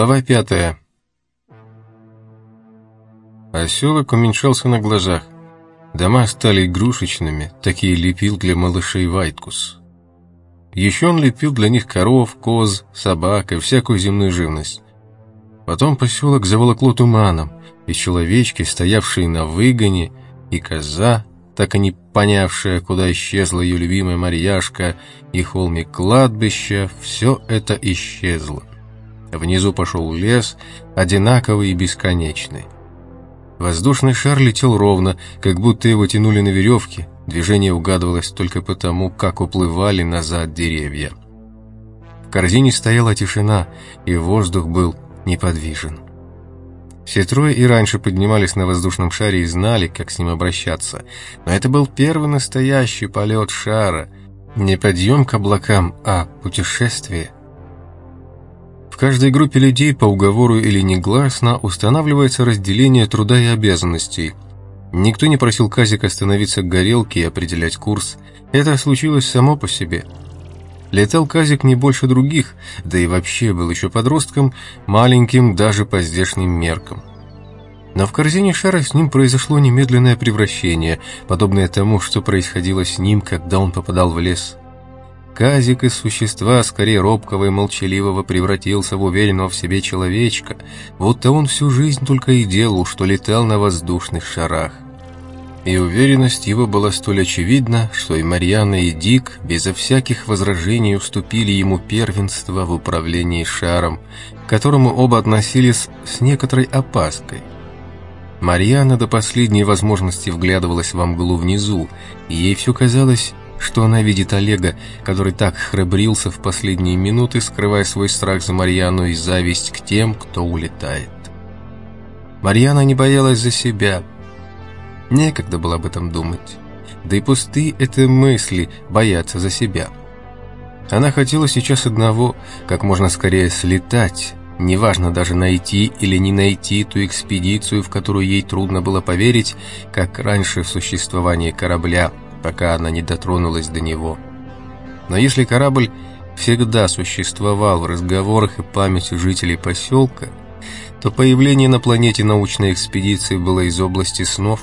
Глава пятая. Поселок уменьшался на глазах. Дома стали игрушечными, такие лепил для малышей Вайткус. Еще он лепил для них коров, коз, собак и всякую земную живность. Потом поселок заволокло туманом, и человечки, стоявшие на выгоне, и коза, так и не понявшая, куда исчезла ее любимая Марьяшка, и холмик кладбища, все это исчезло. Внизу пошел лес, одинаковый и бесконечный. Воздушный шар летел ровно, как будто его тянули на веревке. Движение угадывалось только потому, как уплывали назад деревья. В корзине стояла тишина, и воздух был неподвижен. Все трое и раньше поднимались на воздушном шаре и знали, как с ним обращаться. Но это был первый настоящий полет шара. Не подъем к облакам, а путешествие – каждой группе людей по уговору или негласно устанавливается разделение труда и обязанностей. Никто не просил Казика остановиться к горелке и определять курс. Это случилось само по себе. Летал Казик не больше других, да и вообще был еще подростком, маленьким даже по здешним меркам. Но в корзине шара с ним произошло немедленное превращение, подобное тому, что происходило с ним, когда он попадал в лес. Казик из существа, скорее робкого и молчаливого, превратился в уверенного в себе человечка, будто он всю жизнь только и делал, что летал на воздушных шарах. И уверенность его была столь очевидна, что и Марьяна, и Дик безо всяких возражений уступили ему первенство в управлении шаром, к которому оба относились с некоторой опаской. Марьяна до последней возможности вглядывалась во мглу внизу, и ей все казалось, что она видит Олега, который так храбрился в последние минуты, скрывая свой страх за Марьяну и зависть к тем, кто улетает. Марьяна не боялась за себя. Некогда было об этом думать. Да и пусты это мысли бояться за себя. Она хотела сейчас одного, как можно скорее слетать, Неважно даже найти или не найти ту экспедицию, в которую ей трудно было поверить, как раньше в существование корабля – пока она не дотронулась до него. Но если корабль всегда существовал в разговорах и памяти жителей поселка, то появление на планете научной экспедиции было из области снов.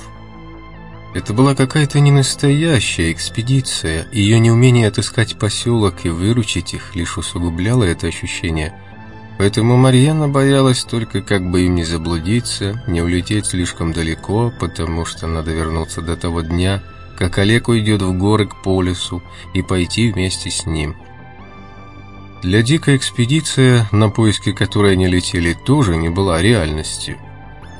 Это была какая-то ненастоящая экспедиция, ее неумение отыскать поселок и выручить их лишь усугубляло это ощущение. Поэтому Марьяна боялась только как бы им не заблудиться, не улететь слишком далеко, потому что надо вернуться до того дня, как Олег уйдет в горы к полюсу и пойти вместе с ним. Для Дика экспедиция, на поиски которой они летели, тоже не была реальностью.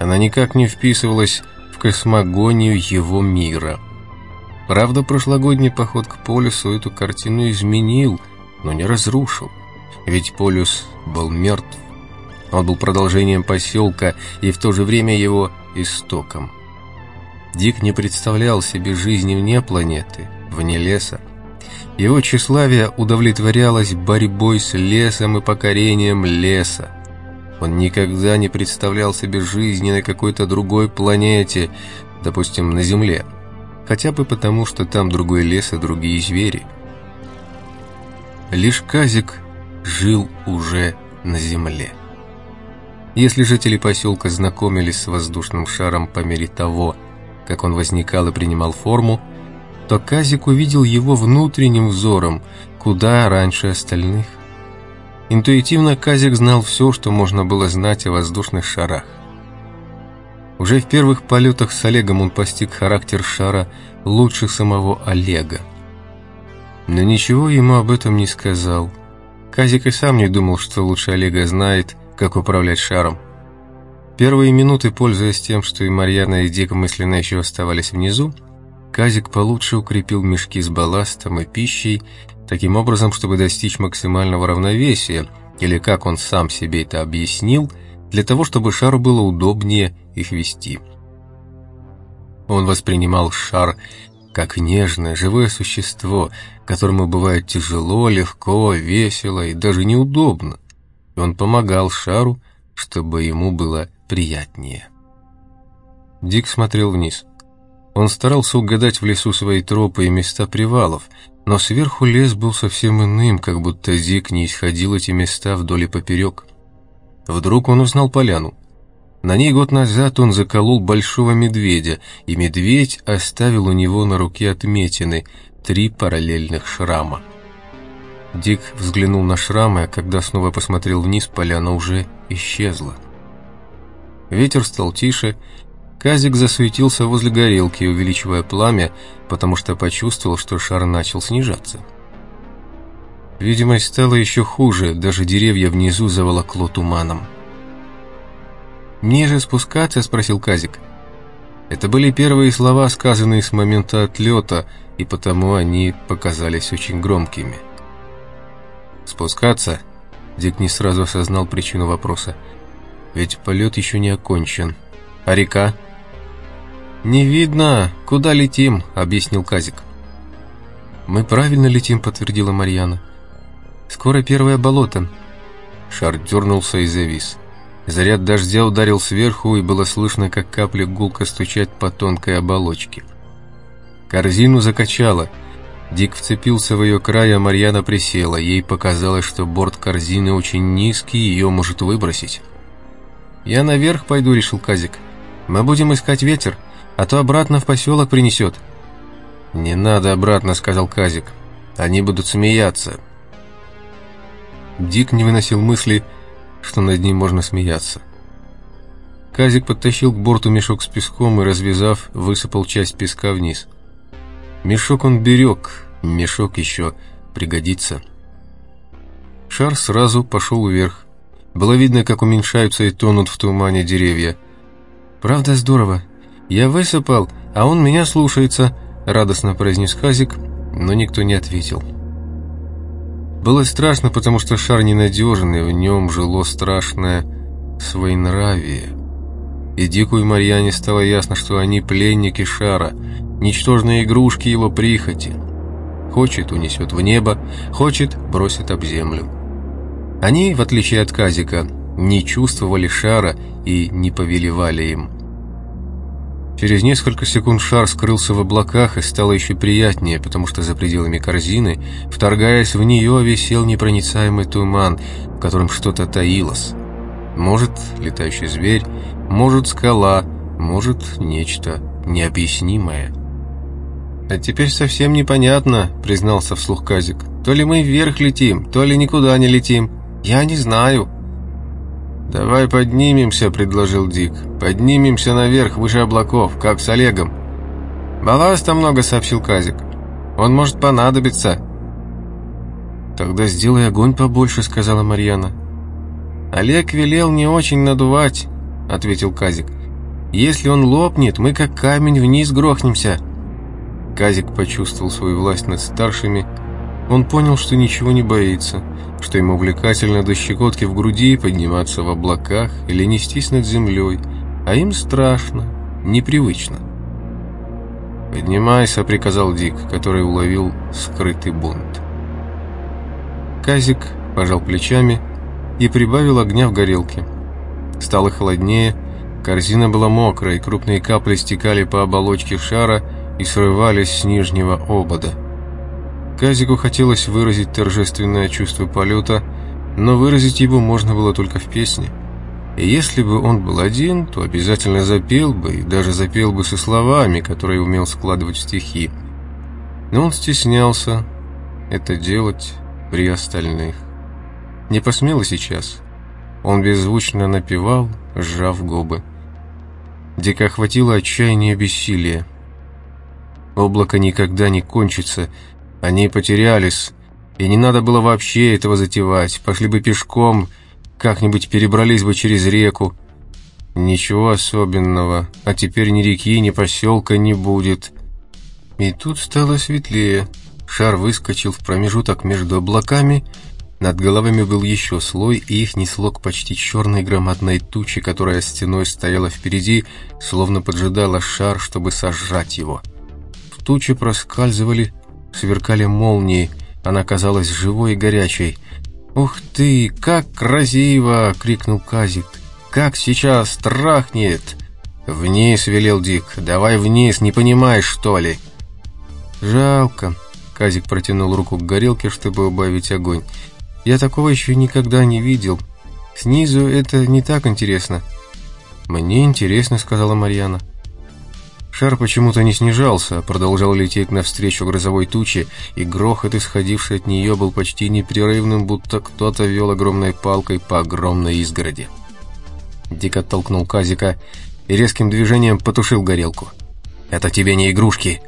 Она никак не вписывалась в космогонию его мира. Правда, прошлогодний поход к полюсу эту картину изменил, но не разрушил. Ведь полюс был мертв. Он был продолжением поселка и в то же время его истоком. Дик не представлял себе жизни вне планеты, вне леса. Его тщеславие удовлетворялось борьбой с лесом и покорением леса. Он никогда не представлял себе жизни на какой-то другой планете, допустим, на Земле. Хотя бы потому, что там другой лес и другие звери. Лишь Казик жил уже на Земле. Если жители поселка знакомились с воздушным шаром по мере того, как он возникал и принимал форму, то Казик увидел его внутренним взором, куда раньше остальных. Интуитивно Казик знал все, что можно было знать о воздушных шарах. Уже в первых полетах с Олегом он постиг характер шара лучше самого Олега. Но ничего ему об этом не сказал. Казик и сам не думал, что лучше Олега знает, как управлять шаром. Первые минуты, пользуясь тем, что и Марьяна, и Дик мысленно еще оставались внизу, Казик получше укрепил мешки с балластом и пищей, таким образом, чтобы достичь максимального равновесия, или как он сам себе это объяснил, для того, чтобы шару было удобнее их вести. Он воспринимал шар как нежное, живое существо, которому бывает тяжело, легко, весело и даже неудобно. И он помогал шару, чтобы ему было приятнее. Дик смотрел вниз. Он старался угадать в лесу свои тропы и места привалов, но сверху лес был совсем иным, как будто Дик не исходил эти места вдоль и поперек. Вдруг он узнал поляну. На ней год назад он заколол большого медведя, и медведь оставил у него на руке отметины, три параллельных шрама. Дик взглянул на шрамы, а когда снова посмотрел вниз, поляна уже исчезла. Ветер стал тише, Казик засуетился возле горелки, увеличивая пламя, потому что почувствовал, что шар начал снижаться. Видимость стала еще хуже, даже деревья внизу заволокло туманом. «Ниже спускаться?» – спросил Казик. Это были первые слова, сказанные с момента отлета, и потому они показались очень громкими. «Спускаться?» Дик не сразу осознал причину вопроса. «Ведь полет еще не окончен. А река?» «Не видно, куда летим», — объяснил Казик. «Мы правильно летим», — подтвердила Марьяна. «Скоро первое болото». Шар дернулся и завис. Заряд дождя ударил сверху, и было слышно, как капли гулко стучат по тонкой оболочке. Корзину закачало. Дик вцепился в ее край, а Марьяна присела. Ей показалось, что борт корзины очень низкий, ее может выбросить. «Я наверх пойду», — решил Казик. «Мы будем искать ветер, а то обратно в поселок принесет». «Не надо обратно», — сказал Казик. «Они будут смеяться». Дик не выносил мысли, что над ним можно смеяться. Казик подтащил к борту мешок с песком и, развязав, высыпал часть песка вниз. Мешок он берег, мешок еще пригодится. Шар сразу пошел вверх. Было видно, как уменьшаются и тонут в тумане деревья. «Правда здорово. Я высыпал, а он меня слушается», — радостно произнес Казик, но никто не ответил. Было страшно, потому что шар ненадежен, и в нем жило страшное своенравие. И Дику и Марьяне стало ясно, что они пленники шара, ничтожные игрушки его прихоти. Хочет, унесет в небо, хочет, бросит об землю. Они, в отличие от Казика, не чувствовали шара и не повелевали им. Через несколько секунд шар скрылся в облаках и стало еще приятнее, потому что за пределами корзины, вторгаясь в нее, висел непроницаемый туман, в котором что-то таилось. Может, летающий зверь, может, скала, может, нечто необъяснимое. «А теперь совсем непонятно», — признался вслух Казик. «То ли мы вверх летим, то ли никуда не летим. Я не знаю». «Давай поднимемся», — предложил Дик. «Поднимемся наверх, выше облаков, как с Олегом». «Балласта много», — сообщил Казик. «Он может понадобиться». «Тогда сделай огонь побольше», — сказала Марьяна. «Олег велел не очень надувать», — ответил Казик. «Если он лопнет, мы как камень вниз грохнемся». Казик почувствовал свою власть над старшими. Он понял, что ничего не боится что ему увлекательно до щекотки в груди подниматься в облаках или нестись над землей, а им страшно, непривычно. «Поднимайся», — приказал Дик, который уловил скрытый бунт. Казик пожал плечами и прибавил огня в горелке. Стало холоднее, корзина была мокрая, крупные капли стекали по оболочке шара и срывались с нижнего обода. Казику хотелось выразить торжественное чувство полета, но выразить его можно было только в песне. И если бы он был один, то обязательно запел бы, и даже запел бы со словами, которые умел складывать в стихи. Но он стеснялся это делать при остальных. Не посмел и сейчас. Он беззвучно напевал, сжав губы. Дико охватило отчаяние и бессилие. Облако никогда не кончится, они потерялись, и не надо было вообще этого затевать. Пошли бы пешком, как-нибудь перебрались бы через реку. Ничего особенного, а теперь ни реки, ни поселка не будет. И тут стало светлее. Шар выскочил в промежуток между облаками, над головами был еще слой, и их несло к почти черной громадной туче, которая стеной стояла впереди, словно поджидала шар, чтобы сожрать его. В туче проскальзывали сверкали молнии, она казалась живой и горячей. «Ух ты, как красиво!» — крикнул Казик. «Как сейчас трахнет!» «Вниз!» — велел Дик. «Давай вниз, не понимаешь, что ли?» «Жалко!» — Казик протянул руку к горелке, чтобы убавить огонь. «Я такого еще никогда не видел. Снизу это не так интересно». «Мне интересно», — сказала Марьяна. Шар почему-то не снижался, продолжал лететь навстречу грозовой туче, и грохот, исходивший от нее, был почти непрерывным, будто кто-то вел огромной палкой по огромной изгороди. Дик оттолкнул Казика и резким движением потушил горелку. «Это тебе не игрушки!»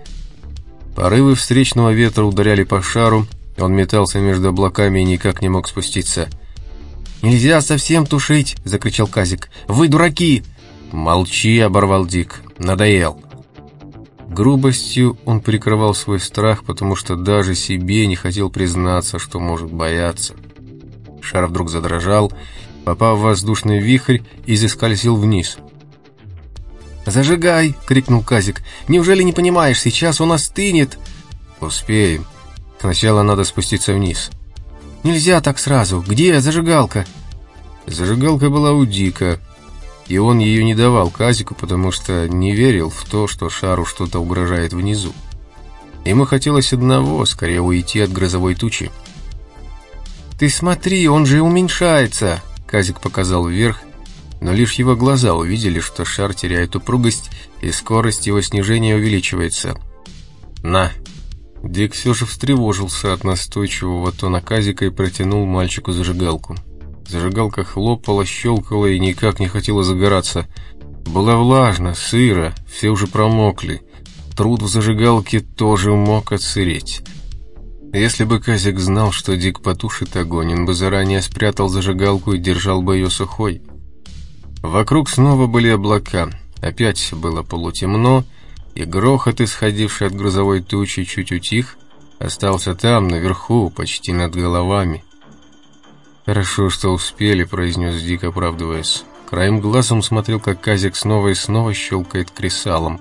Порывы встречного ветра ударяли по шару, он метался между облаками и никак не мог спуститься. «Нельзя совсем тушить!» — закричал Казик. «Вы дураки!» «Молчи!» — оборвал Дик. «Надоел!» Грубостью он прикрывал свой страх, потому что даже себе не хотел признаться, что может бояться. Шар вдруг задрожал, попав в воздушный вихрь и заскользил вниз. «Зажигай!» — крикнул Казик. «Неужели не понимаешь, сейчас он остынет!» «Успеем. Сначала надо спуститься вниз». «Нельзя так сразу. Где зажигалка?» Зажигалка была у Дика, и он ее не давал Казику, потому что не верил в то, что шару что-то угрожает внизу. Ему хотелось одного, скорее уйти от грозовой тучи. «Ты смотри, он же уменьшается!» Казик показал вверх, но лишь его глаза увидели, что шар теряет упругость, и скорость его снижения увеличивается. «На!» Дик все же встревожился от настойчивого тона Казика и протянул мальчику зажигалку. Зажигалка хлопала, щелкала и никак не хотела загораться. Было влажно, сыро, все уже промокли. Труд в зажигалке тоже мог отсыреть. Если бы Казик знал, что Дик потушит огонь, он бы заранее спрятал зажигалку и держал бы ее сухой. Вокруг снова были облака, опять было полутемно, и грохот, исходивший от грузовой тучи, чуть утих, остался там, наверху, почти над головами. «Хорошо, что успели», — произнес Дик, оправдываясь. Краем глазом смотрел, как Казик снова и снова щелкает кресалом.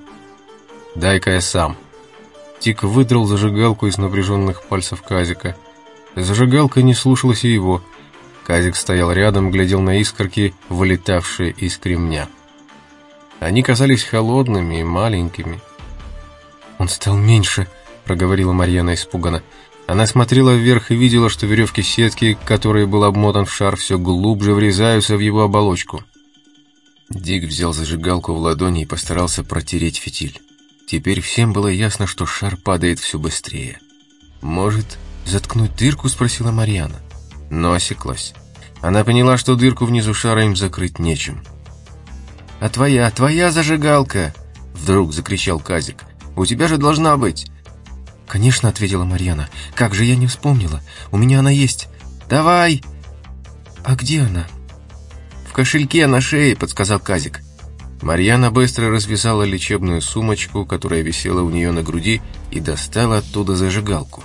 «Дай-ка я сам». Дик выдрал зажигалку из напряженных пальцев Казика. Зажигалка не слушалась и его. Казик стоял рядом, глядел на искорки, вылетавшие из кремня. Они казались холодными и маленькими. «Он стал меньше», — проговорила Марьяна испуганно. Она смотрела вверх и видела, что веревки сетки, которой был обмотан в шар, все глубже врезаются в его оболочку. Дик взял зажигалку в ладони и постарался протереть фитиль. Теперь всем было ясно, что шар падает все быстрее. «Может, заткнуть дырку?» – спросила Марьяна. Но осеклась. Она поняла, что дырку внизу шара им закрыть нечем. «А твоя, твоя зажигалка!» – вдруг закричал Казик. «У тебя же должна быть!» «Конечно», — ответила Марьяна. «Как же я не вспомнила? У меня она есть. Давай!» «А где она?» «В кошельке на шее», — подсказал Казик. Марьяна быстро развязала лечебную сумочку, которая висела у нее на груди, и достала оттуда зажигалку.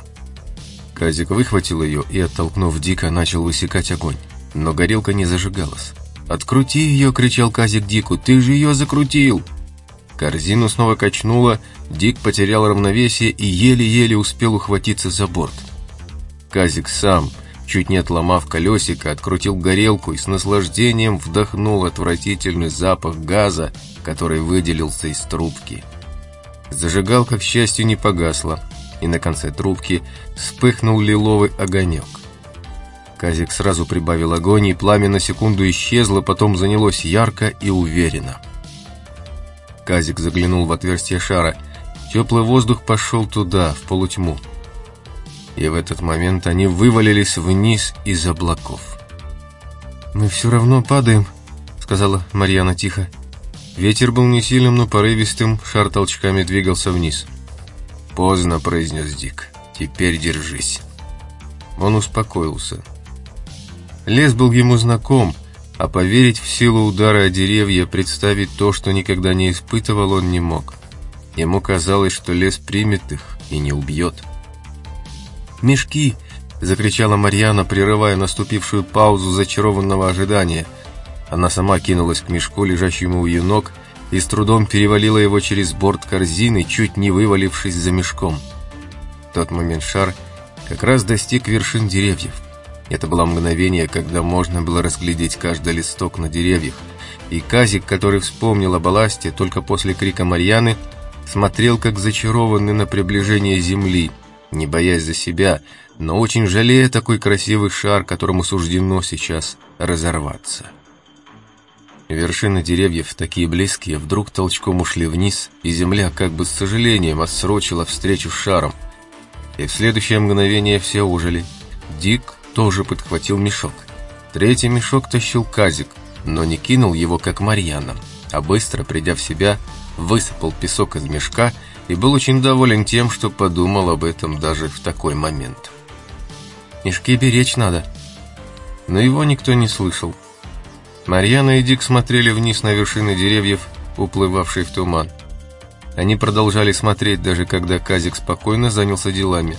Казик выхватил ее и, оттолкнув Дика, начал высекать огонь. Но горелка не зажигалась. «Открути ее!» — кричал Казик Дику. «Ты же ее закрутил!» Корзину снова качнуло, Дик потерял равновесие и еле-еле успел ухватиться за борт. Казик сам, чуть не отломав колесико, открутил горелку и с наслаждением вдохнул отвратительный запах газа, который выделился из трубки. Зажигалка, к счастью, не погасла, и на конце трубки вспыхнул лиловый огонек. Казик сразу прибавил огонь, и пламя на секунду исчезло, потом занялось ярко и уверенно. Казик заглянул в отверстие шара. Теплый воздух пошел туда, в полутьму. И в этот момент они вывалились вниз из облаков. «Мы все равно падаем», — сказала Марьяна тихо. Ветер был не сильным, но порывистым, шар толчками двигался вниз. «Поздно», — произнес Дик. «Теперь держись». Он успокоился. Лес был ему знаком, а поверить в силу удара о деревья, представить то, что никогда не испытывал, он не мог. Ему казалось, что лес примет их и не убьет. «Мешки!» — закричала Марьяна, прерывая наступившую паузу зачарованного ожидания. Она сама кинулась к мешку, лежащему у ее ног, и с трудом перевалила его через борт корзины, чуть не вывалившись за мешком. В тот момент шар как раз достиг вершин деревьев. Это было мгновение, когда можно было разглядеть каждый листок на деревьях, и Казик, который вспомнил о балласте только после крика Марьяны, смотрел как зачарованный на приближение земли, не боясь за себя, но очень жалея такой красивый шар, которому суждено сейчас разорваться. Вершины деревьев, такие близкие, вдруг толчком ушли вниз, и земля как бы с сожалением отсрочила встречу с шаром. И в следующее мгновение все ужили. Дик тоже подхватил мешок. Третий мешок тащил Казик, но не кинул его, как Марьяна, а быстро, придя в себя, высыпал песок из мешка и был очень доволен тем, что подумал об этом даже в такой момент. «Мешки беречь надо». Но его никто не слышал. Марьяна и Дик смотрели вниз на вершины деревьев, уплывавшие в туман. Они продолжали смотреть, даже когда Казик спокойно занялся делами.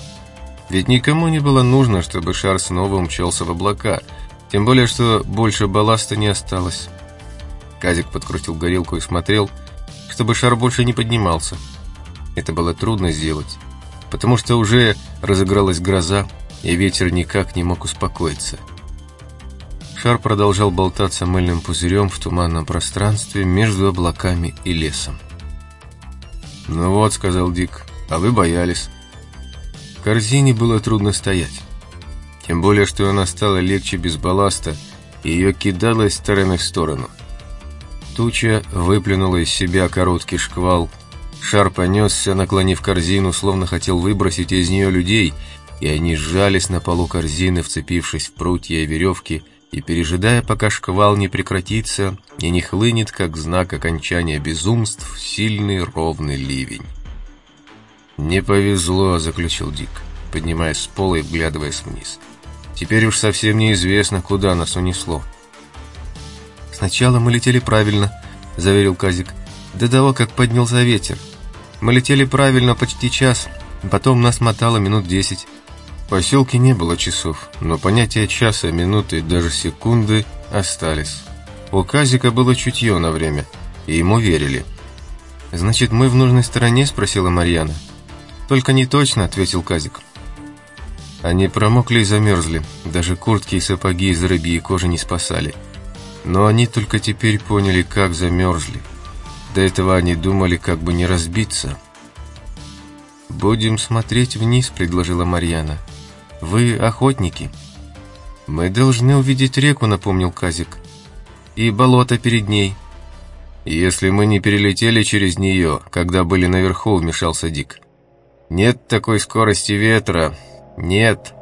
Ведь никому не было нужно, чтобы шар снова умчался в облака, тем более, что больше балласта не осталось. Казик подкрутил горелку и смотрел, чтобы шар больше не поднимался. Это было трудно сделать, потому что уже разыгралась гроза, и ветер никак не мог успокоиться. Шар продолжал болтаться мыльным пузырем в туманном пространстве между облаками и лесом. «Ну вот», — сказал Дик, — «а вы боялись». Корзине было трудно стоять. Тем более, что она стала легче без балласта, и ее кидало из стороны в сторону. Туча выплюнула из себя короткий шквал. Шар понесся, наклонив корзину, словно хотел выбросить из нее людей, и они сжались на полу корзины, вцепившись в прутья и веревки, и пережидая, пока шквал не прекратится и не хлынет, как знак окончания безумств, сильный ровный ливень. «Не повезло», — заключил Дик, поднимаясь с пола и вглядываясь вниз. «Теперь уж совсем неизвестно, куда нас унесло». «Сначала мы летели правильно», — заверил Казик, — «до того, как поднялся ветер. Мы летели правильно почти час, потом нас мотало минут десять». В поселке не было часов, но понятия часа, минуты, даже секунды остались. У Казика было чутье на время, и ему верили. «Значит, мы в нужной стороне?» – спросила Марьяна. «Только не точно», – ответил Казик. Они промокли и замерзли, даже куртки и сапоги из рыбьей кожи не спасали. Но они только теперь поняли, как замерзли. До этого они думали, как бы не разбиться. «Будем смотреть вниз», – предложила Марьяна. Вы охотники. Мы должны увидеть реку, напомнил Казик. И болото перед ней. Если мы не перелетели через нее, когда были наверху, вмешался Дик. Нет такой скорости ветра. Нет.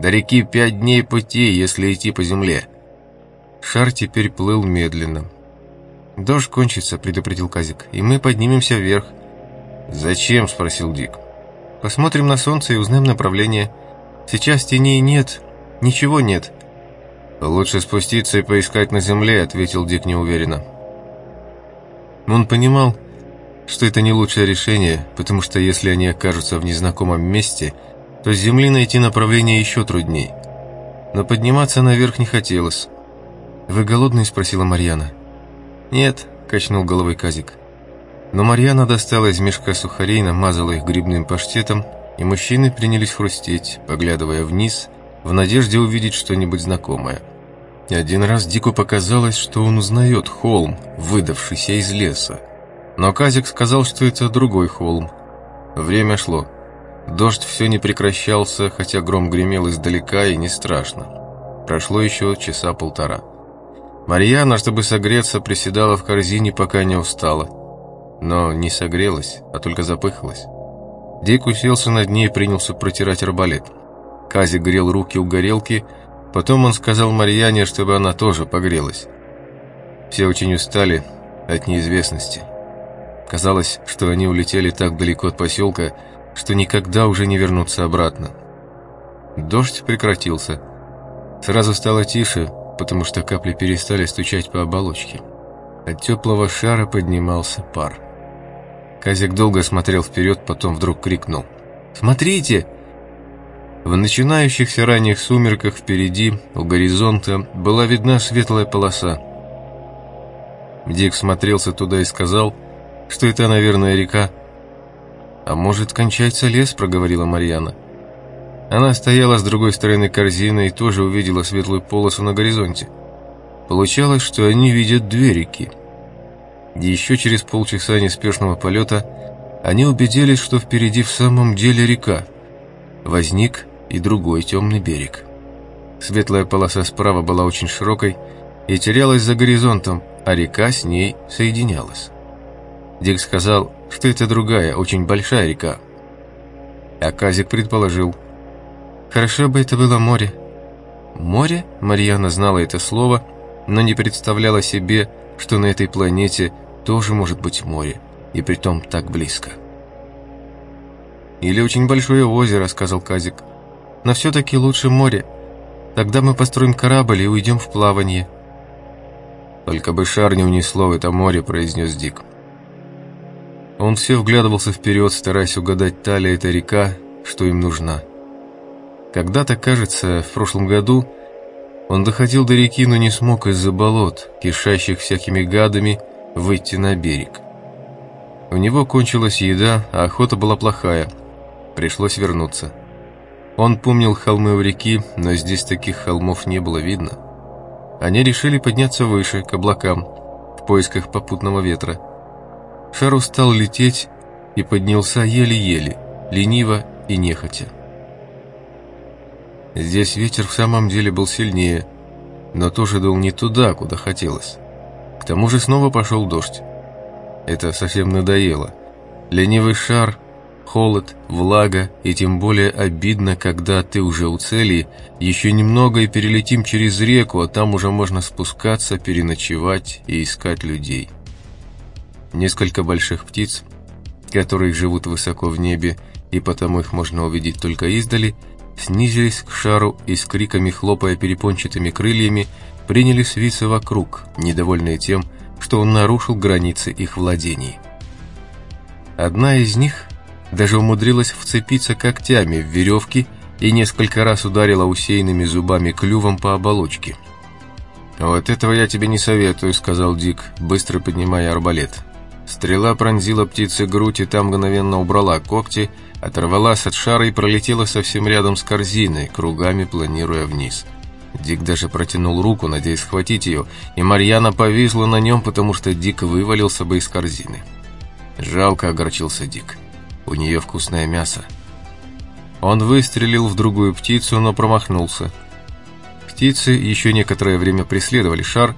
До реки пять дней пути, если идти по земле. Шар теперь плыл медленно. «Дождь кончится», — предупредил Казик, — «и мы поднимемся вверх». «Зачем?» — спросил Дик. «Посмотрим на солнце и узнаем направление». Сейчас теней нет, ничего нет». «Лучше спуститься и поискать на земле», — ответил Дик неуверенно. Он понимал, что это не лучшее решение, потому что если они окажутся в незнакомом месте, то с земли найти направление еще трудней. Но подниматься наверх не хотелось. «Вы голодные?» — спросила Марьяна. «Нет», — качнул головой Казик. Но Марьяна достала из мешка сухарей, намазала их грибным паштетом и мужчины принялись хрустеть, поглядывая вниз, в надежде увидеть что-нибудь знакомое. И один раз Дику показалось, что он узнает холм, выдавшийся из леса. Но Казик сказал, что это другой холм. Время шло. Дождь все не прекращался, хотя гром гремел издалека и не страшно. Прошло еще часа полтора. Марьяна, чтобы согреться, приседала в корзине, пока не устала. Но не согрелась, а только запыхалась. Дик уселся над ней и принялся протирать арбалет. Кази грел руки у горелки, потом он сказал Марьяне, чтобы она тоже погрелась. Все очень устали от неизвестности. Казалось, что они улетели так далеко от поселка, что никогда уже не вернутся обратно. Дождь прекратился. Сразу стало тише, потому что капли перестали стучать по оболочке. От теплого шара поднимался пар. Казик долго смотрел вперед, потом вдруг крикнул. «Смотрите!» В начинающихся ранних сумерках впереди, у горизонта, была видна светлая полоса. Дик смотрелся туда и сказал, что это, наверное, река. «А может, кончается лес?» — проговорила Марьяна. Она стояла с другой стороны корзины и тоже увидела светлую полосу на горизонте. Получалось, что они видят две реки. Еще через полчаса неспешного полета они убедились, что впереди в самом деле река. Возник и другой темный берег. Светлая полоса справа была очень широкой и терялась за горизонтом, а река с ней соединялась. Дик сказал, что это другая, очень большая река. А Казик предположил, хорошо бы это было море. Море? Марьяна знала это слово, но не представляла себе, что на этой планете тоже может быть море, и притом так близко. «Или очень большое озеро», — сказал Казик. «Но все-таки лучше море. Тогда мы построим корабль и уйдем в плавание». «Только бы шар не унесло это море», — произнес Дик. Он все вглядывался вперед, стараясь угадать, та ли эта река, что им нужна. Когда-то, кажется, в прошлом году он доходил до реки, но не смог из-за болот, кишащих всякими гадами, выйти на берег. У него кончилась еда, а охота была плохая. Пришлось вернуться. Он помнил холмы у реки, но здесь таких холмов не было видно. Они решили подняться выше, к облакам, в поисках попутного ветра. Шар устал лететь и поднялся еле-еле, лениво и нехотя. Здесь ветер в самом деле был сильнее, но тоже дул не туда, куда хотелось. К тому же снова пошел дождь. Это совсем надоело. Ленивый шар, холод, влага, и тем более обидно, когда ты уже у цели, еще немного и перелетим через реку, а там уже можно спускаться, переночевать и искать людей. Несколько больших птиц, которые живут высоко в небе, и потому их можно увидеть только издали, снизились к шару и с криками хлопая перепончатыми крыльями принялись виться вокруг, недовольные тем, что он нарушил границы их владений. Одна из них даже умудрилась вцепиться когтями в веревки и несколько раз ударила усеянными зубами клювом по оболочке. «Вот этого я тебе не советую», — сказал Дик, быстро поднимая арбалет. Стрела пронзила птице грудь и там мгновенно убрала когти, оторвалась от шара и пролетела совсем рядом с корзиной, кругами планируя вниз. Дик даже протянул руку, надеясь схватить ее, и Марьяна повисла на нем, потому что Дик вывалился бы из корзины. Жалко огорчился Дик. У нее вкусное мясо. Он выстрелил в другую птицу, но промахнулся. Птицы еще некоторое время преследовали шар,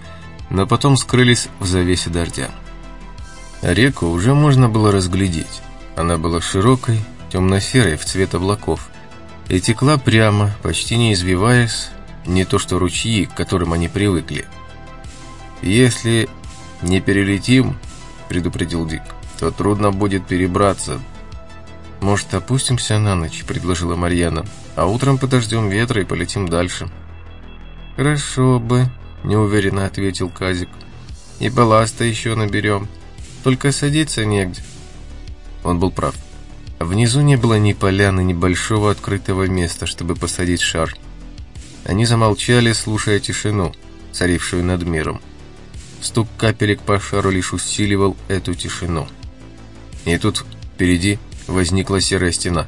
но потом скрылись в завесе дождя. Реку уже можно было разглядеть. Она была широкой, темно-серой в цвет облаков, и текла прямо, почти не извиваясь, не то что ручьи, к которым они привыкли. «Если не перелетим, — предупредил Дик, — то трудно будет перебраться». «Может, опустимся на ночь?» — предложила Марьяна. «А утром подождем ветра и полетим дальше». «Хорошо бы», — неуверенно ответил Казик. «И балласта еще наберем». Только садиться негде. Он был прав. Внизу не было ни поляны, ни большого открытого места, чтобы посадить шар. Они замолчали, слушая тишину, царившую над миром. Стук капелек по шару лишь усиливал эту тишину. И тут впереди возникла серая стена.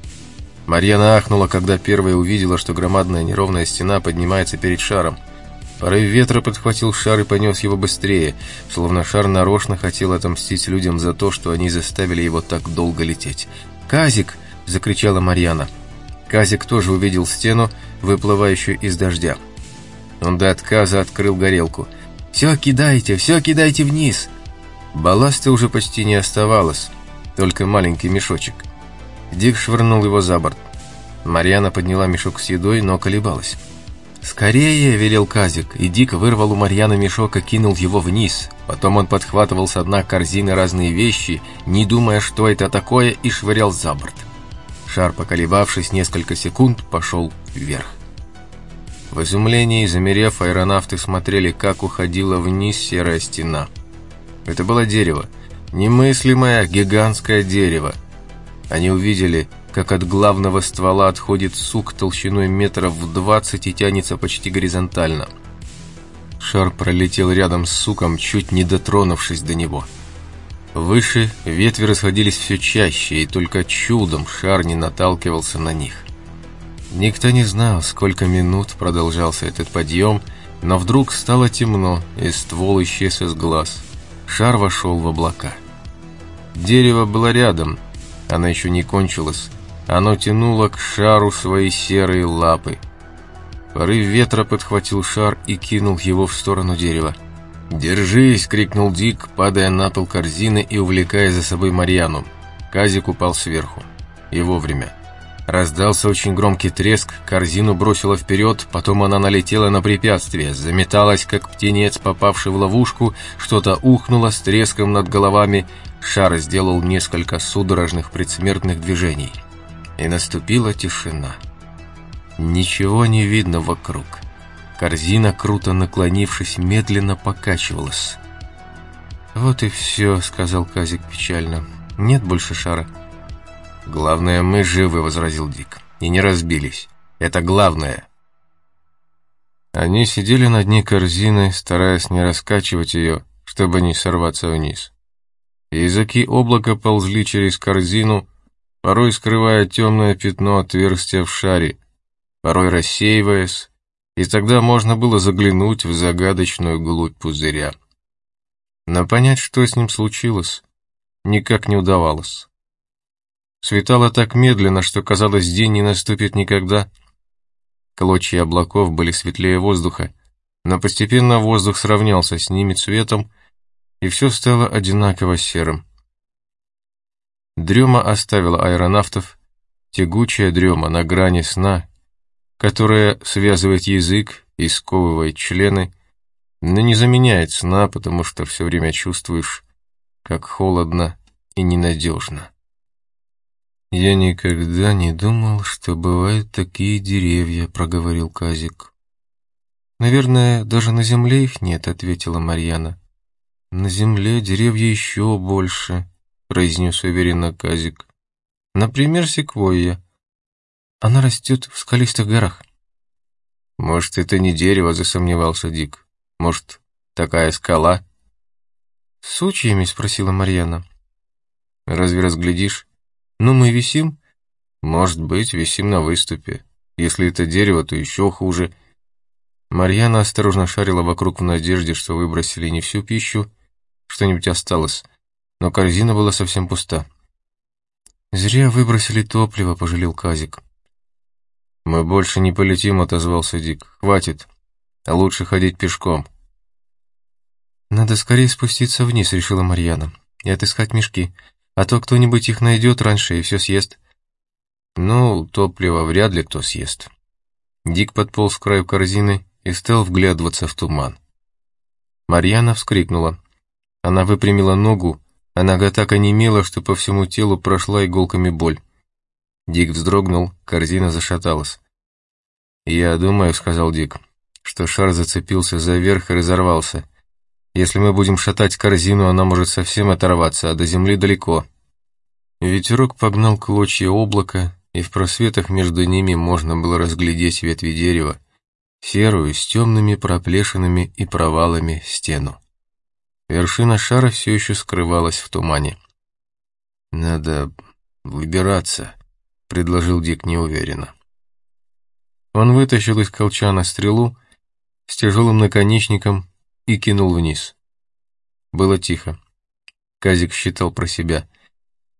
Марьяна ахнула, когда первая увидела, что громадная неровная стена поднимается перед шаром. Порыв ветра подхватил шар и понес его быстрее, словно шар нарочно хотел отомстить людям за то, что они заставили его так долго лететь. «Казик!» — закричала Марьяна. Казик тоже увидел стену, выплывающую из дождя. Он до отказа открыл горелку. «Все кидайте, все кидайте вниз!» Балласта уже почти не оставалось, только маленький мешочек. Дик швырнул его за борт. Марьяна подняла мешок с едой, но колебалась. «Скорее!» – велел Казик, и Дик вырвал у Марьяна мешок и кинул его вниз. Потом он подхватывал с дна корзины разные вещи, не думая, что это такое, и швырял за борт. Шар, поколебавшись несколько секунд, пошел вверх. В изумлении, замерев, аэронавты смотрели, как уходила вниз серая стена. Это было дерево. Немыслимое гигантское дерево. Они увидели, как от главного ствола отходит сук толщиной метров в двадцать и тянется почти горизонтально. Шар пролетел рядом с суком, чуть не дотронувшись до него. Выше ветви расходились все чаще, и только чудом шар не наталкивался на них. Никто не знал, сколько минут продолжался этот подъем, но вдруг стало темно, и ствол исчез из глаз. Шар вошел в облака. Дерево было рядом, оно еще не кончилось, Оно тянуло к шару свои серые лапы. Порыв ветра подхватил шар и кинул его в сторону дерева. «Держись!» — крикнул Дик, падая на пол корзины и увлекая за собой Марьяну. Казик упал сверху. И вовремя. Раздался очень громкий треск, корзину бросило вперед, потом она налетела на препятствие, заметалась, как птенец, попавший в ловушку, что-то ухнуло с треском над головами, шар сделал несколько судорожных предсмертных движений. И наступила тишина. Ничего не видно вокруг. Корзина, круто наклонившись, медленно покачивалась. «Вот и все», — сказал Казик печально. «Нет больше шара». «Главное, мы живы», — возразил Дик. «И не разбились. Это главное». Они сидели на дне корзины, стараясь не раскачивать ее, чтобы не сорваться вниз. Языки облака ползли через корзину, порой скрывая темное пятно отверстия в шаре, порой рассеиваясь, и тогда можно было заглянуть в загадочную глубь пузыря. Но понять, что с ним случилось, никак не удавалось. Светало так медленно, что казалось, день не наступит никогда. Клочья облаков были светлее воздуха, но постепенно воздух сравнялся с ними цветом, и все стало одинаково серым. Дрема оставила аэронавтов, тягучая дрема на грани сна, которая связывает язык и сковывает члены, но не заменяет сна, потому что все время чувствуешь, как холодно и ненадежно. «Я никогда не думал, что бывают такие деревья», — проговорил Казик. «Наверное, даже на земле их нет», — ответила Марьяна. «На земле деревья еще больше», — произнес уверенно Казик. «Например, секвойя. Она растет в скалистых горах». «Может, это не дерево», — засомневался Дик. «Может, такая скала?» «С сучьями?» — спросила Марьяна. «Разве разглядишь?» «Ну, мы висим?» «Может быть, висим на выступе. Если это дерево, то еще хуже». Марьяна осторожно шарила вокруг в надежде, что выбросили не всю пищу, что-нибудь осталось, но корзина была совсем пуста. «Зря выбросили топливо», — пожалел Казик. «Мы больше не полетим», — отозвался Дик. «Хватит. А лучше ходить пешком». «Надо скорее спуститься вниз», — решила Марьяна, — «и отыскать мешки а то кто-нибудь их найдет раньше и все съест. Ну, топливо вряд ли кто съест. Дик подполз к краю корзины и стал вглядываться в туман. Марьяна вскрикнула. Она выпрямила ногу, а нога так онемела, что по всему телу прошла иголками боль. Дик вздрогнул, корзина зашаталась. «Я думаю», — сказал Дик, — «что шар зацепился за верх и разорвался. Если мы будем шатать корзину, она может совсем оторваться, а до земли далеко. Ветерок погнал клочья облака, и в просветах между ними можно было разглядеть ветви дерева, серую с темными проплешинами и провалами стену. Вершина шара все еще скрывалась в тумане. «Надо выбираться», — предложил Дик неуверенно. Он вытащил из колчана стрелу с тяжелым наконечником и кинул вниз. Было тихо. Казик считал про себя.